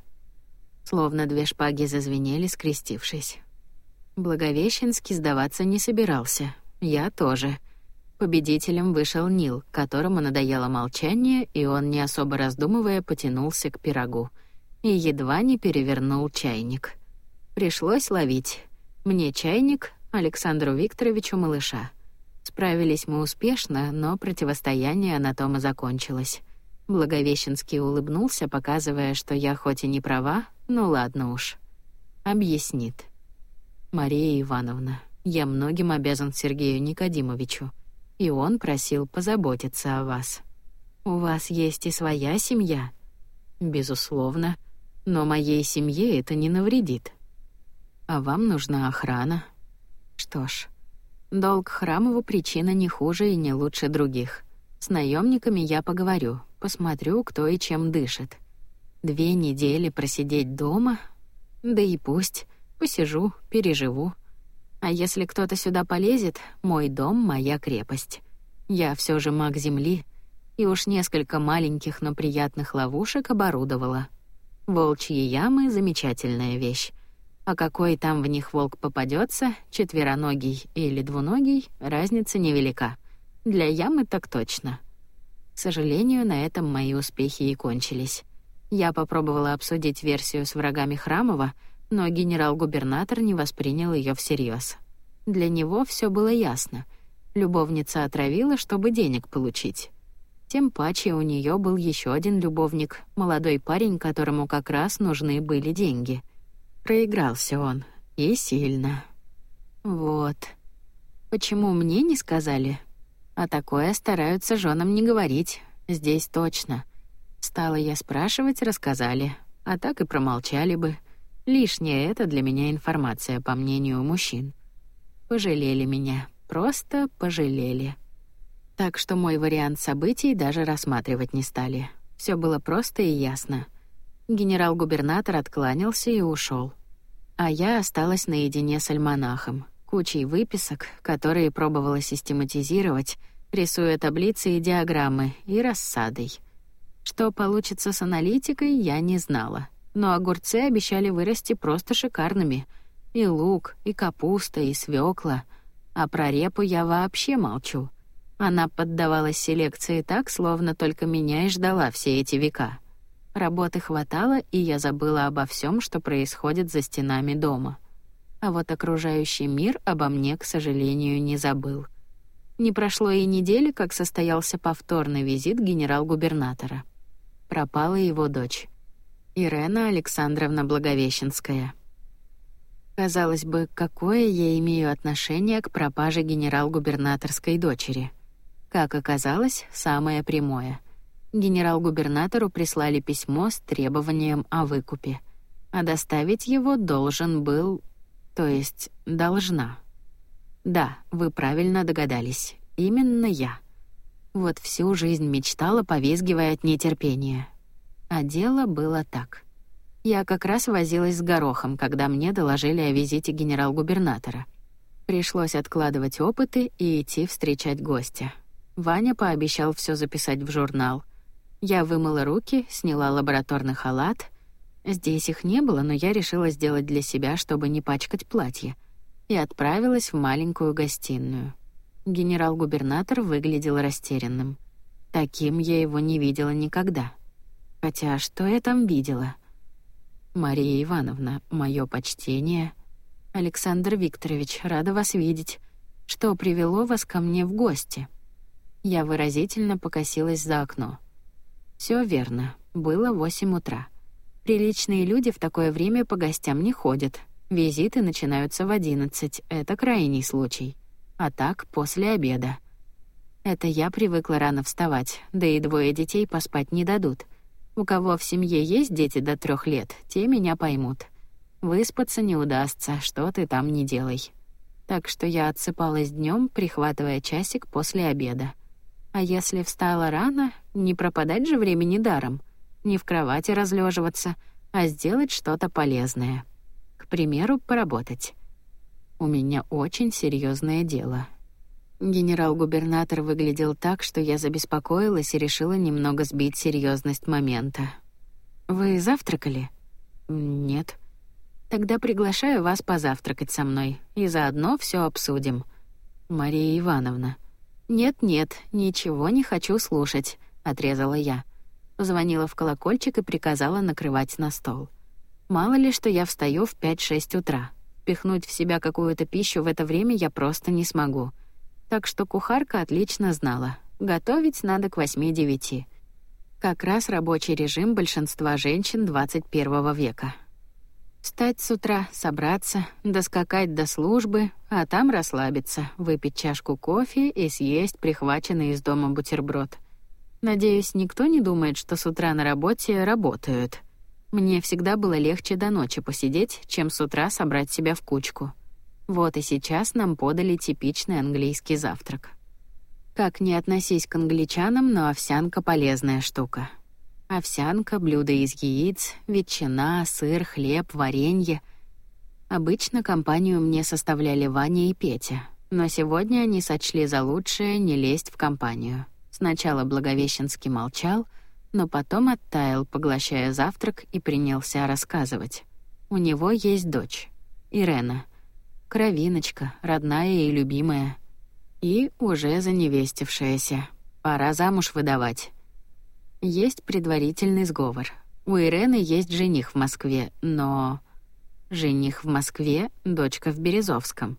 Словно две шпаги зазвенели, скрестившись. Благовещенский сдаваться не собирался. Я тоже. Победителем вышел Нил, которому надоело молчание, и он, не особо раздумывая, потянулся к пирогу. И едва не перевернул чайник. Пришлось ловить. Мне чайник, Александру Викторовичу малыша. Справились мы успешно, но противостояние на том и закончилось. Благовещенский улыбнулся, показывая, что я хоть и не права, но ладно уж. Объяснит. Мария Ивановна, я многим обязан Сергею Никодимовичу, и он просил позаботиться о вас. У вас есть и своя семья? Безусловно, но моей семье это не навредит. А вам нужна охрана. Что ж, долг Храмову причина не хуже и не лучше других. С наемниками я поговорю, посмотрю, кто и чем дышит. Две недели просидеть дома? Да и пусть. Посижу, переживу. А если кто-то сюда полезет, мой дом — моя крепость. Я все же маг Земли, и уж несколько маленьких, но приятных ловушек оборудовала. Волчьи ямы — замечательная вещь. А какой там в них волк попадется, четвероногий или двуногий, разница невелика. Для ямы так точно. К сожалению, на этом мои успехи и кончились. Я попробовала обсудить версию с врагами Храмова, но генерал-губернатор не воспринял ее всерьез. Для него все было ясно. Любовница отравила, чтобы денег получить. Тем паче у нее был еще один любовник, молодой парень, которому как раз нужны были деньги. Проигрался он. И сильно. Вот. Почему мне не сказали? А такое стараются женам не говорить. Здесь точно. Стала я спрашивать, рассказали. А так и промолчали бы. Лишнее это для меня информация, по мнению мужчин. Пожалели меня. Просто пожалели. Так что мой вариант событий даже рассматривать не стали. Все было просто и ясно. Генерал-губернатор откланялся и ушел, А я осталась наедине с альманахом, кучей выписок, которые пробовала систематизировать, рисуя таблицы и диаграммы, и рассадой. Что получится с аналитикой, я не знала. Но огурцы обещали вырасти просто шикарными. И лук, и капуста, и свекла. А про репу я вообще молчу. Она поддавалась селекции так, словно только меня и ждала все эти века. Работы хватало, и я забыла обо всем, что происходит за стенами дома. А вот окружающий мир обо мне, к сожалению, не забыл. Не прошло и недели, как состоялся повторный визит генерал-губернатора. Пропала его дочь. Ирена Александровна Благовещенская. Казалось бы, какое я имею отношение к пропаже генерал-губернаторской дочери? Как оказалось, самое прямое. Генерал-губернатору прислали письмо с требованием о выкупе, а доставить его должен был, то есть должна. Да, вы правильно догадались. Именно я. Вот всю жизнь мечтала, повизгивая от нетерпения. А дело было так. Я как раз возилась с горохом, когда мне доложили о визите генерал-губернатора. Пришлось откладывать опыты и идти встречать гостя. Ваня пообещал все записать в журнал. Я вымыла руки, сняла лабораторный халат. Здесь их не было, но я решила сделать для себя, чтобы не пачкать платье — и отправилась в маленькую гостиную. Генерал-губернатор выглядел растерянным. Таким я его не видела никогда. Хотя что я там видела? Мария Ивановна, мое почтение. Александр Викторович, рада вас видеть. Что привело вас ко мне в гости? Я выразительно покосилась за окно. Все верно. Было восемь утра. Приличные люди в такое время по гостям не ходят, Визиты начинаются в одиннадцать, это крайний случай. А так, после обеда. Это я привыкла рано вставать, да и двое детей поспать не дадут. У кого в семье есть дети до трех лет, те меня поймут. Выспаться не удастся, что ты там не делай. Так что я отсыпалась днем, прихватывая часик после обеда. А если встала рано, не пропадать же времени даром. Не в кровати разлеживаться, а сделать что-то полезное. К примеру, поработать. У меня очень серьезное дело. Генерал-губернатор выглядел так, что я забеспокоилась и решила немного сбить серьезность момента. Вы завтракали? Нет. Тогда приглашаю вас позавтракать со мной, и заодно все обсудим. Мария Ивановна. Нет-нет, ничего не хочу слушать, отрезала я. Позвонила в колокольчик и приказала накрывать на стол. Мало ли, что я встаю в 5-6 утра. Пихнуть в себя какую-то пищу в это время я просто не смогу. Так что кухарка отлично знала. Готовить надо к 8-9. Как раз рабочий режим большинства женщин 21 века. Встать с утра, собраться, доскакать до службы, а там расслабиться, выпить чашку кофе и съесть прихваченный из дома бутерброд. Надеюсь, никто не думает, что с утра на работе работают. Мне всегда было легче до ночи посидеть, чем с утра собрать себя в кучку. Вот и сейчас нам подали типичный английский завтрак. Как ни относись к англичанам, но овсянка полезная штука. Овсянка, блюда из яиц, ветчина, сыр, хлеб, варенье. Обычно компанию мне составляли Ваня и Петя, но сегодня они сочли за лучшее не лезть в компанию. Сначала Благовещенский молчал, но потом оттаял, поглощая завтрак, и принялся рассказывать. У него есть дочь, Ирена. Кровиночка, родная и любимая. И уже заневестившаяся. Пора замуж выдавать. Есть предварительный сговор. У Ирены есть жених в Москве, но... Жених в Москве, дочка в Березовском.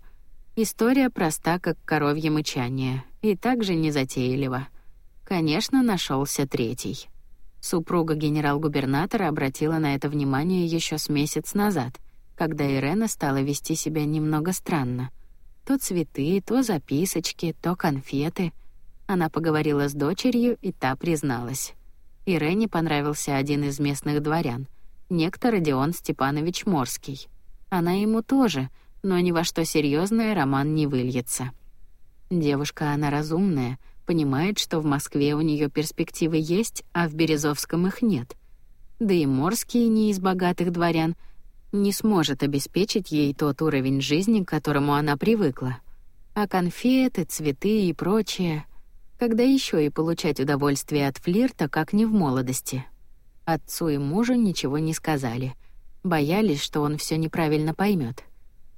История проста, как коровье мычание, и также незатейлива. Конечно, нашелся третий. Супруга генерал-губернатора обратила на это внимание еще с месяц назад, когда Ирена стала вести себя немного странно. То цветы, то записочки, то конфеты. Она поговорила с дочерью, и та призналась. Ирене понравился один из местных дворян, некто Родион Степанович Морский. Она ему тоже, но ни во что серьезное роман не выльется. Девушка она разумная, понимает, что в Москве у нее перспективы есть, а в Березовском их нет. Да и Морский не из богатых дворян не сможет обеспечить ей тот уровень жизни, к которому она привыкла. А конфеты, цветы и прочее когда еще и получать удовольствие от флирта, как не в молодости. Отцу и мужу ничего не сказали. Боялись, что он все неправильно поймет.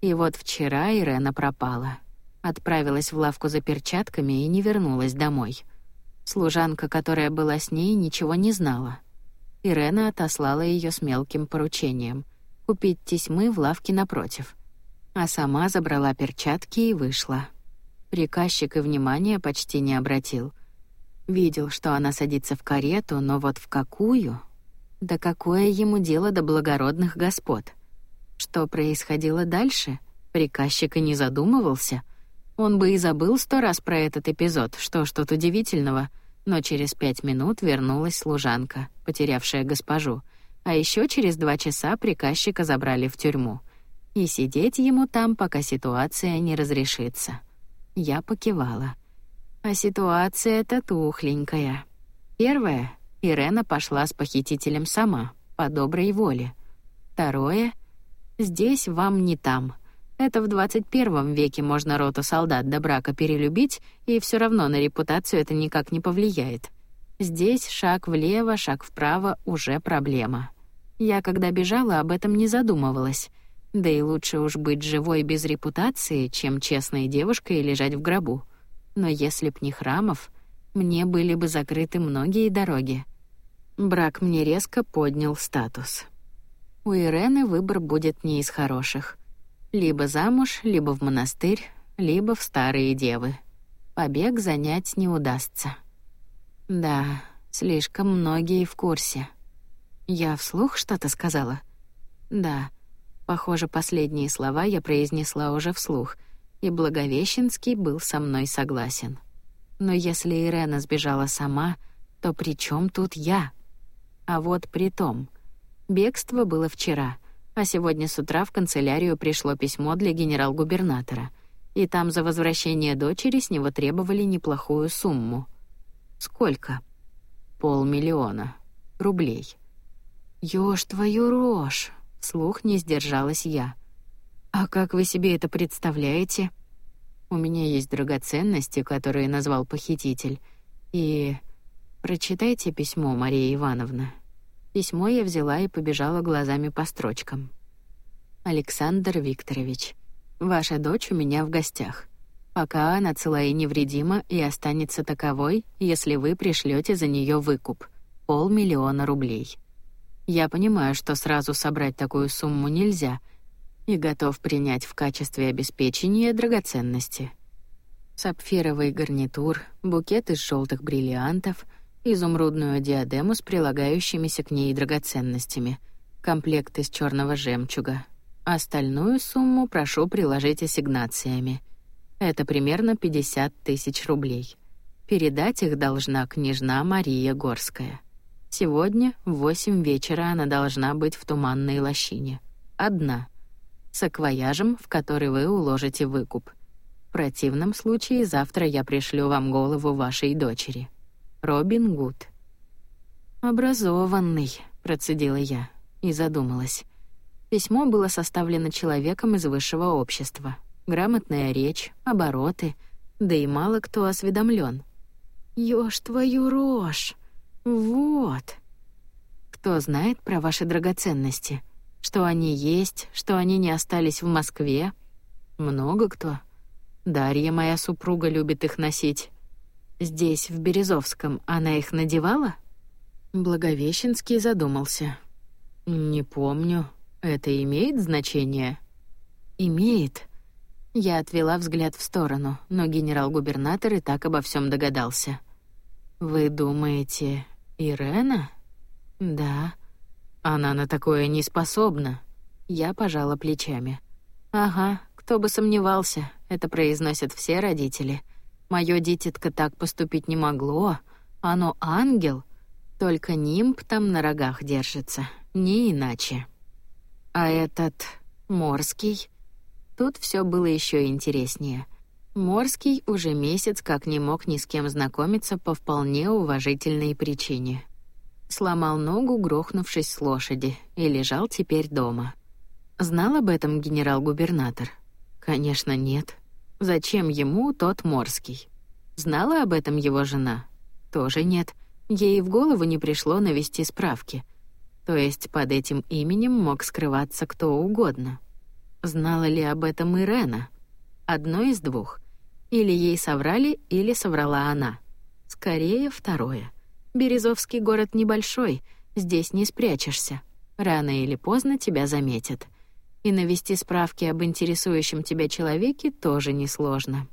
И вот вчера Ирена пропала. Отправилась в лавку за перчатками и не вернулась домой. Служанка, которая была с ней, ничего не знала. Ирена отослала ее с мелким поручением — купить тесьмы в лавке напротив. А сама забрала перчатки и вышла. Приказчик и внимания почти не обратил. Видел, что она садится в карету, но вот в какую? Да какое ему дело до благородных господ? Что происходило дальше? Приказчик и не задумывался. Он бы и забыл сто раз про этот эпизод, что тут удивительного. Но через пять минут вернулась служанка, потерявшая госпожу. А еще через два часа приказчика забрали в тюрьму. И сидеть ему там, пока ситуация не разрешится. Я покивала. А ситуация-то тухленькая. Первое. Ирена пошла с похитителем сама, по доброй воле. Второе. Здесь вам не там. Это в 21 веке можно роту солдат до брака перелюбить, и все равно на репутацию это никак не повлияет. Здесь шаг влево, шаг вправо уже проблема. Я, когда бежала, об этом не задумывалась. Да и лучше уж быть живой без репутации, чем честной девушкой и лежать в гробу. Но если б не храмов, мне были бы закрыты многие дороги. Брак мне резко поднял статус. У Ирены выбор будет не из хороших. Либо замуж, либо в монастырь, либо в старые девы. Побег занять не удастся. Да, слишком многие в курсе. Я вслух что-то сказала? Да. Похоже, последние слова я произнесла уже вслух, и Благовещенский был со мной согласен. Но если Ирена сбежала сама, то при чем тут я? А вот при том. Бегство было вчера, а сегодня с утра в канцелярию пришло письмо для генерал-губернатора, и там за возвращение дочери с него требовали неплохую сумму. Сколько? Полмиллиона рублей. «Ёж твою рожь!» — слух не сдержалась я. «А как вы себе это представляете?» «У меня есть драгоценности, которые назвал похититель, и...» «Прочитайте письмо, Мария Ивановна». Письмо я взяла и побежала глазами по строчкам. «Александр Викторович, ваша дочь у меня в гостях. Пока она цела и невредима и останется таковой, если вы пришлете за нее выкуп — полмиллиона рублей. Я понимаю, что сразу собрать такую сумму нельзя, и готов принять в качестве обеспечения драгоценности. Сапфировый гарнитур, букет из желтых бриллиантов, изумрудную диадему с прилагающимися к ней драгоценностями, комплект из черного жемчуга. Остальную сумму прошу приложить ассигнациями. Это примерно 50 тысяч рублей. Передать их должна княжна Мария Горская. Сегодня в восемь вечера она должна быть в туманной лощине. Одна. С акваяжем, в который вы уложите выкуп. В противном случае завтра я пришлю вам голову вашей дочери. Робин Гуд. «Образованный», — процедила я и задумалась. Письмо было составлено человеком из высшего общества. Грамотная речь, обороты, да и мало кто осведомлен. «Ёж твою рожь!» Вот. Кто знает про ваши драгоценности? Что они есть, что они не остались в Москве? Много кто. Дарья, моя супруга, любит их носить. Здесь, в Березовском, она их надевала? Благовещенский задумался. Не помню. Это имеет значение? Имеет. Я отвела взгляд в сторону, но генерал-губернатор и так обо всем догадался. Вы думаете, Ирена? Да. Она на такое не способна. Я пожала плечами. Ага, кто бы сомневался, это произносят все родители. Моё дитятко так поступить не могло. Оно ангел, только нимб там на рогах держится, не иначе. А этот Морский? Тут все было еще интереснее. Морский уже месяц как не мог ни с кем знакомиться по вполне уважительной причине. Сломал ногу, грохнувшись с лошади, и лежал теперь дома. Знал об этом генерал-губернатор? Конечно, нет. Зачем ему тот Морский? Знала об этом его жена? Тоже нет. Ей в голову не пришло навести справки. То есть под этим именем мог скрываться кто угодно. Знала ли об этом Ирена? Одно из двух. Или ей соврали, или соврала она. Скорее второе. Березовский город небольшой, здесь не спрячешься. Рано или поздно тебя заметят. И навести справки об интересующем тебя человеке тоже несложно.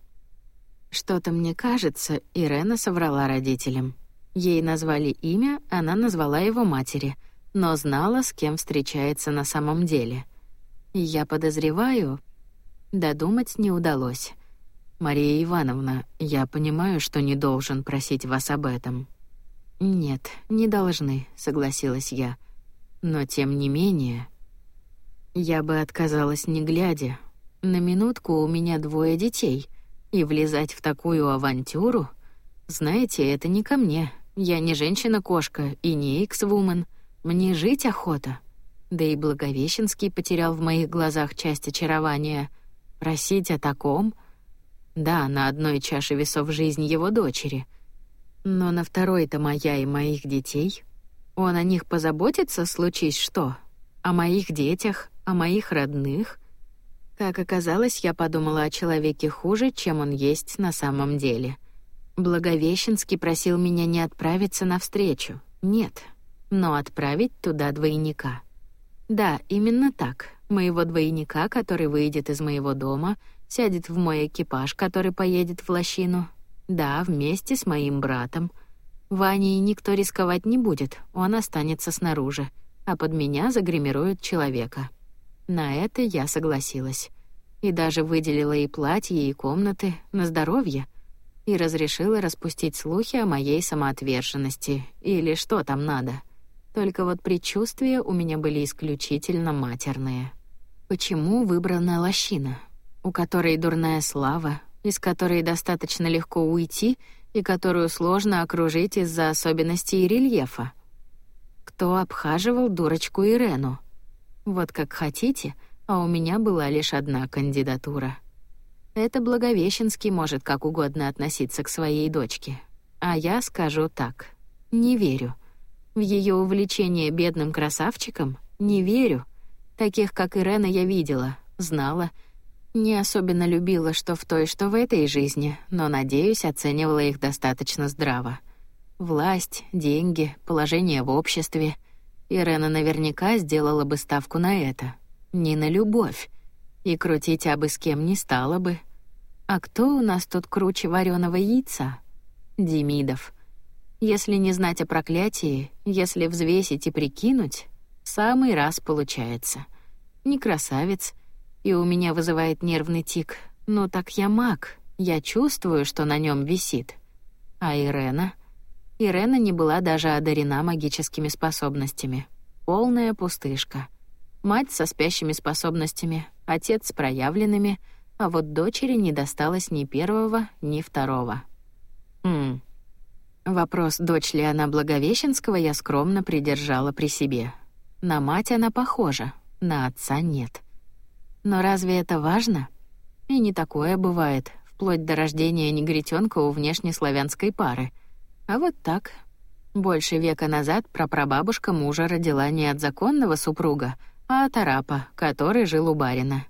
Что-то мне кажется, Ирена соврала родителям. Ей назвали имя, она назвала его матери, но знала, с кем встречается на самом деле. Я подозреваю, додумать не удалось. Мария Ивановна, я понимаю, что не должен просить вас об этом. Нет, не должны, согласилась я. Но тем не менее, я бы отказалась не глядя. На минутку у меня двое детей, и влезать в такую авантюру, знаете, это не ко мне. Я не женщина-кошка и не икс-вумен. Мне жить охота. Да и Благовещенский потерял в моих глазах часть очарования. Просить о таком — да, на одной чаше весов жизнь его дочери. Но на второй-то моя и моих детей. Он о них позаботится, случись что? О моих детях, о моих родных? Как оказалось, я подумала о человеке хуже, чем он есть на самом деле. Благовещенский просил меня не отправиться навстречу. Нет, но отправить туда двойника. Да, именно так. Моего двойника, который выйдет из моего дома — сядет в мой экипаж, который поедет в лощину. Да, вместе с моим братом. Ваней никто рисковать не будет, он останется снаружи, а под меня загримируют человека. На это я согласилась. И даже выделила и платье, и комнаты на здоровье. И разрешила распустить слухи о моей самоотверженности, или что там надо. Только вот предчувствия у меня были исключительно матерные. Почему выбрана лощина, у которой дурная слава, из которой достаточно легко уйти и которую сложно окружить из-за особенностей рельефа? Кто обхаживал дурочку Ирену? Вот как хотите, а у меня была лишь одна кандидатура. Это Благовещенский может как угодно относиться к своей дочке. А я скажу так. Не верю. В ее увлечение бедным красавчиком не верю. Таких, как Ирена, я видела, знала. Не особенно любила, что в той, что в этой жизни, но, надеюсь, оценивала их достаточно здраво. Власть, деньги, положение в обществе. Ирена наверняка сделала бы ставку на это. Не на любовь. И крутить абы с кем не стала бы. А кто у нас тут круче вареного яйца? Демидов. Если не знать о проклятии, если взвесить и прикинуть, самый раз получается. Не красавец, и у меня вызывает нервный тик. Но так я маг, я чувствую, что на нем висит. А Ирена? Ирена не была даже одарена магическими способностями. Полная пустышка. Мать со спящими способностями, отец с проявленными, а вот дочери не досталось ни первого, ни второго. Хм. Вопрос, дочь ли она Благовещенского, я скромно придержала при себе. На мать она похожа, на отца нет. Но разве это важно? И не такое бывает, вплоть до рождения негритёнка у внешнеславянской пары. А вот так. Больше века назад прапрабабушка мужа родила не от законного супруга, а от арапа, который жил у барина.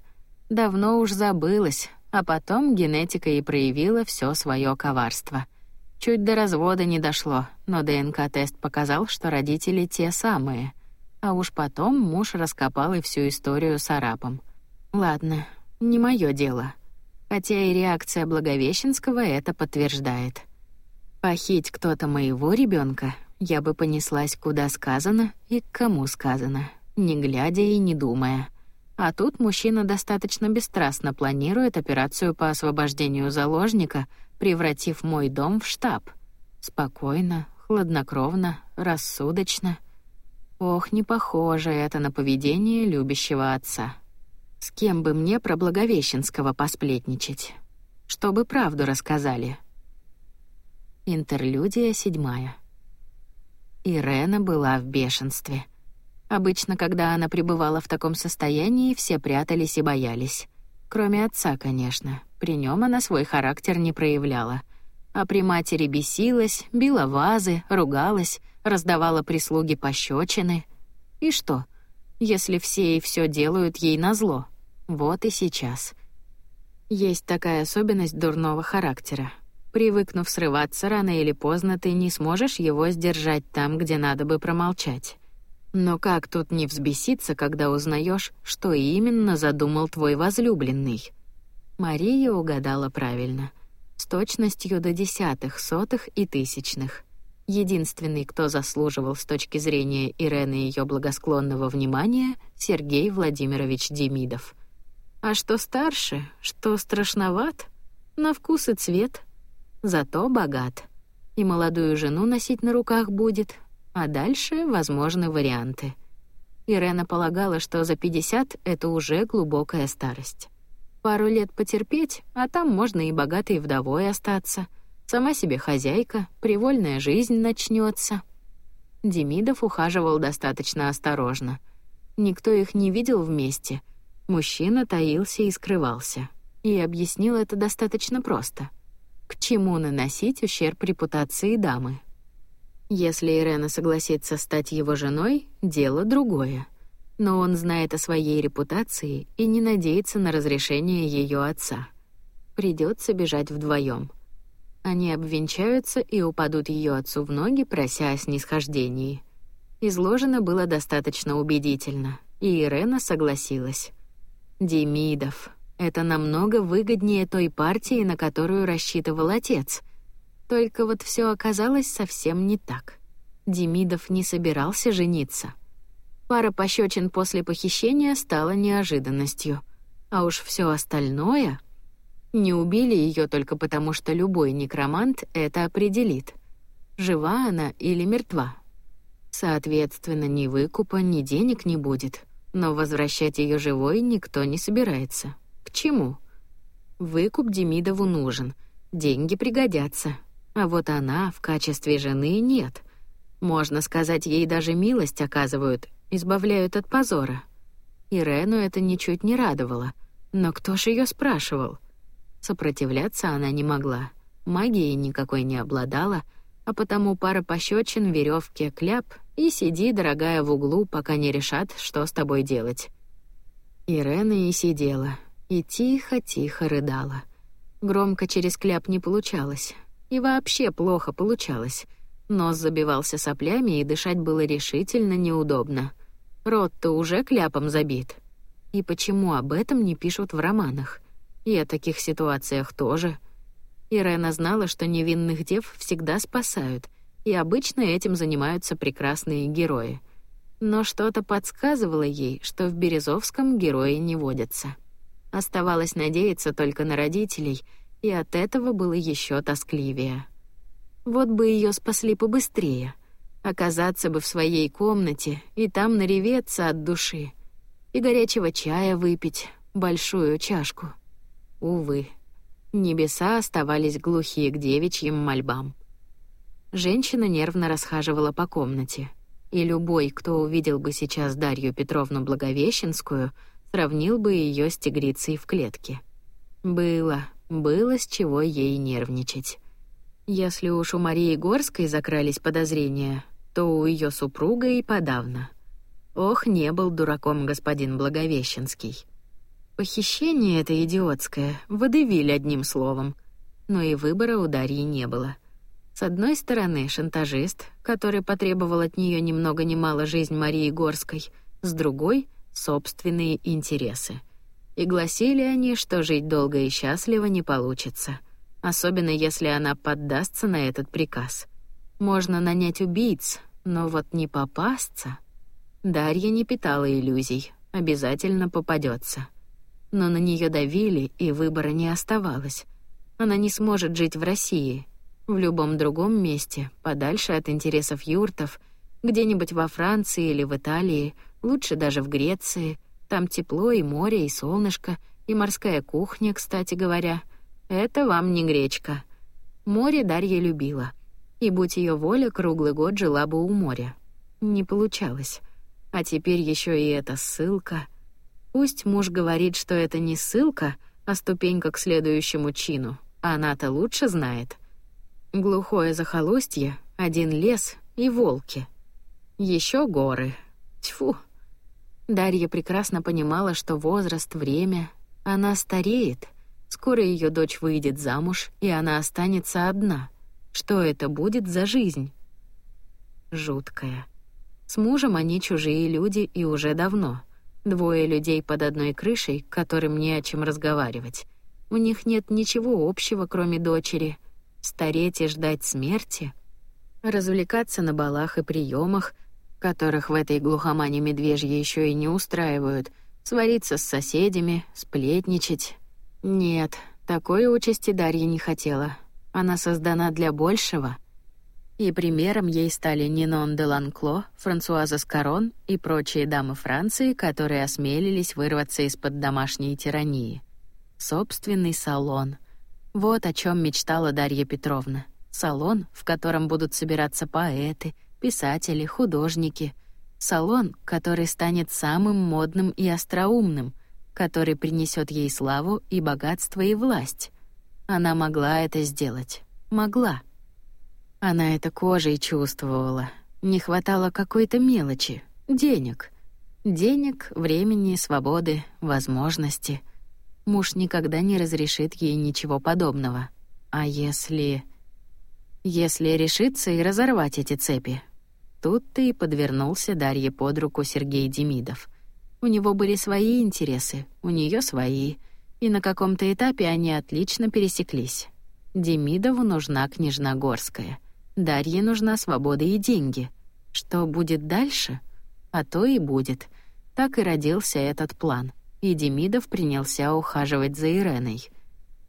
Давно уж забылась, а потом генетика и проявила все свое коварство — Чуть до развода не дошло, но ДНК-тест показал, что родители те самые. А уж потом муж раскопал и всю историю с арапом. Ладно, не мое дело. Хотя и реакция Благовещенского это подтверждает. Похить кто-то моего ребенка, я бы понеслась куда сказано и к кому сказано, не глядя и не думая. А тут мужчина достаточно бесстрастно планирует операцию по освобождению заложника, превратив мой дом в штаб. Спокойно, хладнокровно, рассудочно. Ох, не похоже это на поведение любящего отца. С кем бы мне про Благовещенского посплетничать? Чтобы правду рассказали. Интерлюдия седьмая. Ирена была в бешенстве. Обычно, когда она пребывала в таком состоянии, все прятались и боялись. Кроме отца, конечно. При нем она свой характер не проявляла. А при матери бесилась, била вазы, ругалась, раздавала прислуге пощечины. И что, если все и все делают ей назло? Вот и сейчас. Есть такая особенность дурного характера. Привыкнув срываться рано или поздно, ты не сможешь его сдержать там, где надо бы промолчать. Но как тут не взбеситься, когда узнаешь, что именно задумал твой возлюбленный? Мария угадала правильно, с точностью до десятых, сотых и тысячных. Единственный, кто заслуживал с точки зрения Ирены ее благосклонного внимания, Сергей Владимирович Демидов. А что старше, что страшноват, на вкус и цвет, зато богат. И молодую жену носить на руках будет, а дальше возможны варианты. Ирена полагала, что за 50 это уже глубокая старость. Пару лет потерпеть, а там можно и богатой вдовой остаться. Сама себе хозяйка, привольная жизнь начнется. Демидов ухаживал достаточно осторожно. Никто их не видел вместе. Мужчина таился и скрывался. И объяснил это достаточно просто. К чему наносить ущерб репутации дамы? Если Ирена согласится стать его женой, дело другое. Но он знает о своей репутации и не надеется на разрешение ее отца. Придется бежать вдвоем. Они обвенчаются и упадут ее отцу в ноги, прося о снисхождении. Изложено было достаточно убедительно, и Ирена согласилась. Демидов. Это намного выгоднее той партии, на которую рассчитывал отец — только вот все оказалось совсем не так. Демидов не собирался жениться. Пара пощечин после похищения стала неожиданностью. А уж все остальное... Не убили ее только потому, что любой некромант это определит. Жива она или мертва. Соответственно, ни выкупа, ни денег не будет, но возвращать ее живой никто не собирается. К чему? Выкуп Демидову нужен, деньги пригодятся, а вот она в качестве жены нет. Можно сказать, ей даже милость оказывают, избавляют от позора. Ирену это ничуть не радовало. Но кто ж ее спрашивал? Сопротивляться она не могла. Магией никакой не обладала, а потому пара пощечин, веревки, кляп и сиди, дорогая, в углу, пока не решат, что с тобой делать. Ирена и сидела, и тихо-тихо рыдала. Громко через кляп не получалось. И вообще плохо получалось. Нос забивался соплями, и дышать было решительно неудобно. Рот-то уже кляпом забит. И почему об этом не пишут в романах? И о таких ситуациях тоже. Ирена знала, что невинных дев всегда спасают, и обычно этим занимаются прекрасные герои. Но что-то подсказывало ей, что в Березовском герои не водятся. Оставалось надеяться только на родителей, и от этого было еще тоскливее. Вот бы ее спасли побыстрее. Оказаться бы в своей комнате и там нареветься от души. И горячего чая выпить, большую чашку. Увы, небеса оставались глухие к девичьим мольбам. Женщина нервно расхаживала по комнате, и любой, кто увидел бы сейчас Дарью Петровну Благовещенскую, сравнил бы ее с тигрицей в клетке. Было, было с чего ей нервничать. Если уж у Марии Горской закрались подозрения, то у ее супруга и подавно. Ох, не был дураком господин Благовещенский. Похищение это идиотское, водевиль одним словом. Но и выбора у Дарьи не было. С одной стороны, шантажист, который потребовал от нее ни много ни мало жизнь Марии Горской, с другой — собственные интересы. И гласили они, что жить долго и счастливо не получится, особенно если она поддастся на этот приказ. Можно нанять убийц, но вот не попасться... Дарья не питала иллюзий, обязательно попадется. Но на нее давили, и выбора не оставалось. Она не сможет жить в России. В любом другом месте, подальше от интересов юртов, где-нибудь во Франции или в Италии, лучше даже в Греции. Там тепло и море, и солнышко, и морская кухня, кстати говоря. Это вам не гречка. Море Дарья любила. И будь ее воля, круглый год жила бы у моря. Не получалось. А теперь еще и эта ссылка. Пусть муж говорит, что это не ссылка, а ступенька к следующему чину. Она-то лучше знает. Глухое захолустье, один лес и волки. Еще горы. Тьфу. Дарья прекрасно понимала, что возраст, время, она стареет. Скоро ее дочь выйдет замуж, и она останется одна. Что это будет за жизнь? Жуткая. С мужем они чужие люди и уже давно. Двое людей под одной крышей, которым не о чем разговаривать. У них нет ничего общего, кроме дочери. Стареть и ждать смерти. Развлекаться на балах и приемах, которых в этой глухомане медвежьи еще и не устраивают. Свариться с соседями, сплетничать. Нет, такой участи Дарья не хотела. Она создана для большего — и примером ей стали Нинон де Ланкло, Франсуаза Скарон и прочие дамы Франции, которые осмелились вырваться из-под домашней тирании. Собственный салон. Вот о чем мечтала Дарья Петровна. Салон, в котором будут собираться поэты, писатели, художники. Салон, который станет самым модным и остроумным, который принесет ей славу и богатство и власть. Она могла это сделать. Могла. Она это кожей чувствовала. Не хватало какой-то мелочи, денег. Денег, времени, свободы, возможности. Муж никогда не разрешит ей ничего подобного. А если... Если решиться и разорвать эти цепи? Тут-то и подвернулся Дарье под руку Сергей Демидов. У него были свои интересы, у нее свои, и на каком-то этапе они отлично пересеклись. Демидову нужна княжна Горская — Дарье нужна свобода и деньги. Что будет дальше? А то и будет. Так и родился этот план. И Демидов принялся ухаживать за Иреной.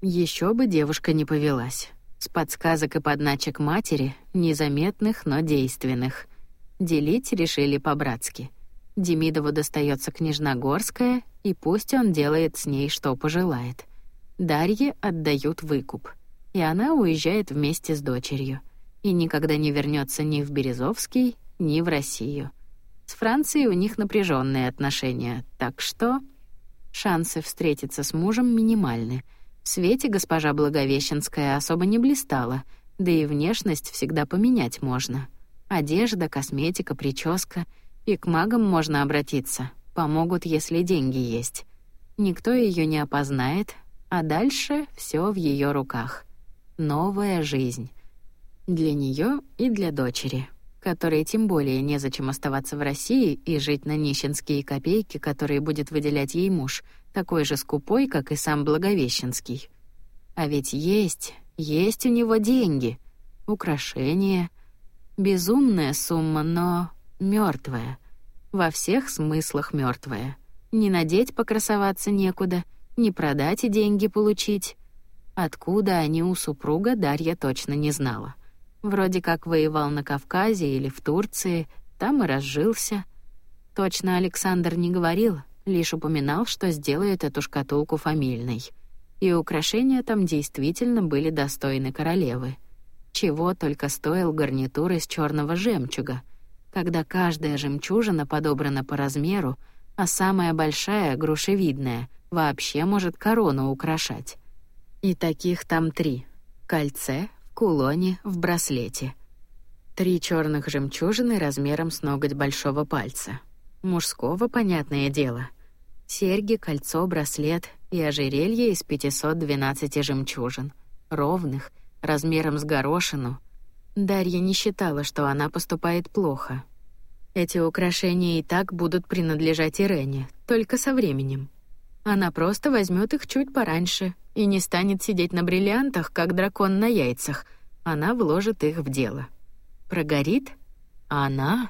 Еще бы девушка не повелась. С подсказок и подначек матери, незаметных, но действенных. Делить решили по-братски. Демидову достается княжна Горская, и пусть он делает с ней что пожелает. Дарье отдают выкуп, и она уезжает вместе с дочерью и никогда не вернется ни в Березовский, ни в Россию. С Францией у них напряженные отношения, так что шансы встретиться с мужем минимальны. В свете госпожа Благовещенская особо не блистала, да и внешность всегда поменять можно. Одежда, косметика, прическа. И к магам можно обратиться. Помогут, если деньги есть. Никто ее не опознает, а дальше все в ее руках. Новая жизнь. Для нее и для дочери, которой тем более незачем оставаться в России и жить на нищенские копейки, которые будет выделять ей муж, такой же скупой, как и сам Благовещенский. А ведь есть, есть у него деньги, украшения — Безумная сумма, но мертвая. Во всех смыслах мертвая. Не надеть покрасоваться некуда, не продать и деньги получить. Откуда они у супруга, Дарья точно не знала. Вроде как воевал на Кавказе или в Турции, там и разжился. Точно Александр не говорил, лишь упоминал, что сделает эту шкатулку фамильной. И украшения там действительно были достойны королевы. Чего только стоил гарнитур из черного жемчуга, когда каждая жемчужина подобрана по размеру, а самая большая, грушевидная, вообще может корону украшать. И таких там три: кольце, кулоне, в браслете. Три черных жемчужины размером с ноготь большого пальца. Мужского, понятное дело. Серьги, кольцо, браслет и ожерелье из 512 жемчужин, ровных, размером с горошину, Дарья не считала, что она поступает плохо. Эти украшения и так будут принадлежать Ирене, только со временем. Она просто возьмет их чуть пораньше и не станет сидеть на бриллиантах, как дракон на яйцах. Она вложит их в дело. Прогорит? А она?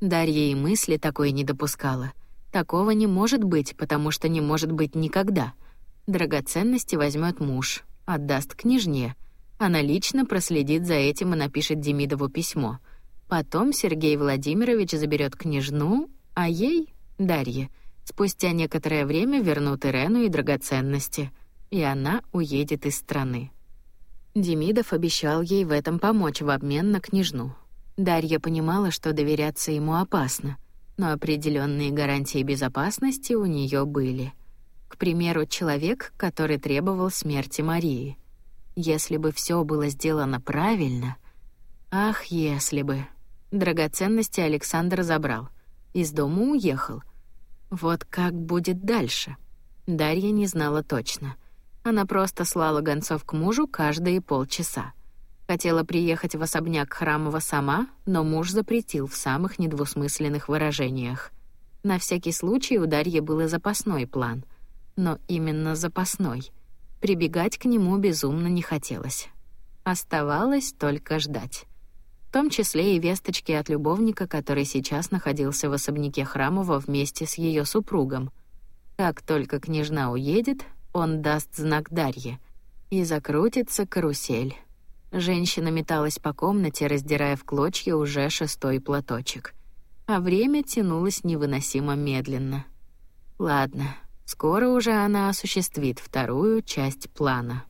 Дарья и мысли такой не допускала. Такого не может быть, потому что не может быть никогда. Драгоценности возьмет муж, отдаст княжне — она лично проследит за этим и напишет Демидову письмо. Потом Сергей Владимирович заберет княжну, а ей, Дарье, спустя некоторое время вернут Ирену и драгоценности, и она уедет из страны. Демидов обещал ей в этом помочь в обмен на княжну. Дарья понимала, что доверяться ему опасно, но определенные гарантии безопасности у нее были. К примеру, человек, который требовал смерти Марии — если бы все было сделано правильно... Ах, если бы... Драгоценности Александр забрал. Из дома уехал. Вот как будет дальше? Дарья не знала точно. Она просто слала гонцов к мужу каждые полчаса. Хотела приехать в особняк Храмова сама, но муж запретил в самых недвусмысленных выражениях. На всякий случай у Дарьи был запасной план. Но именно запасной. Прибегать к нему безумно не хотелось. Оставалось только ждать. В том числе и весточки от любовника, который сейчас находился в особняке Храмова вместе с ее супругом. Как только княжна уедет, он даст знак Дарье, и закрутится карусель. Женщина металась по комнате, раздирая в клочья уже шестой платочек. А время тянулось невыносимо медленно. Ладно, Скоро уже она осуществит вторую часть плана.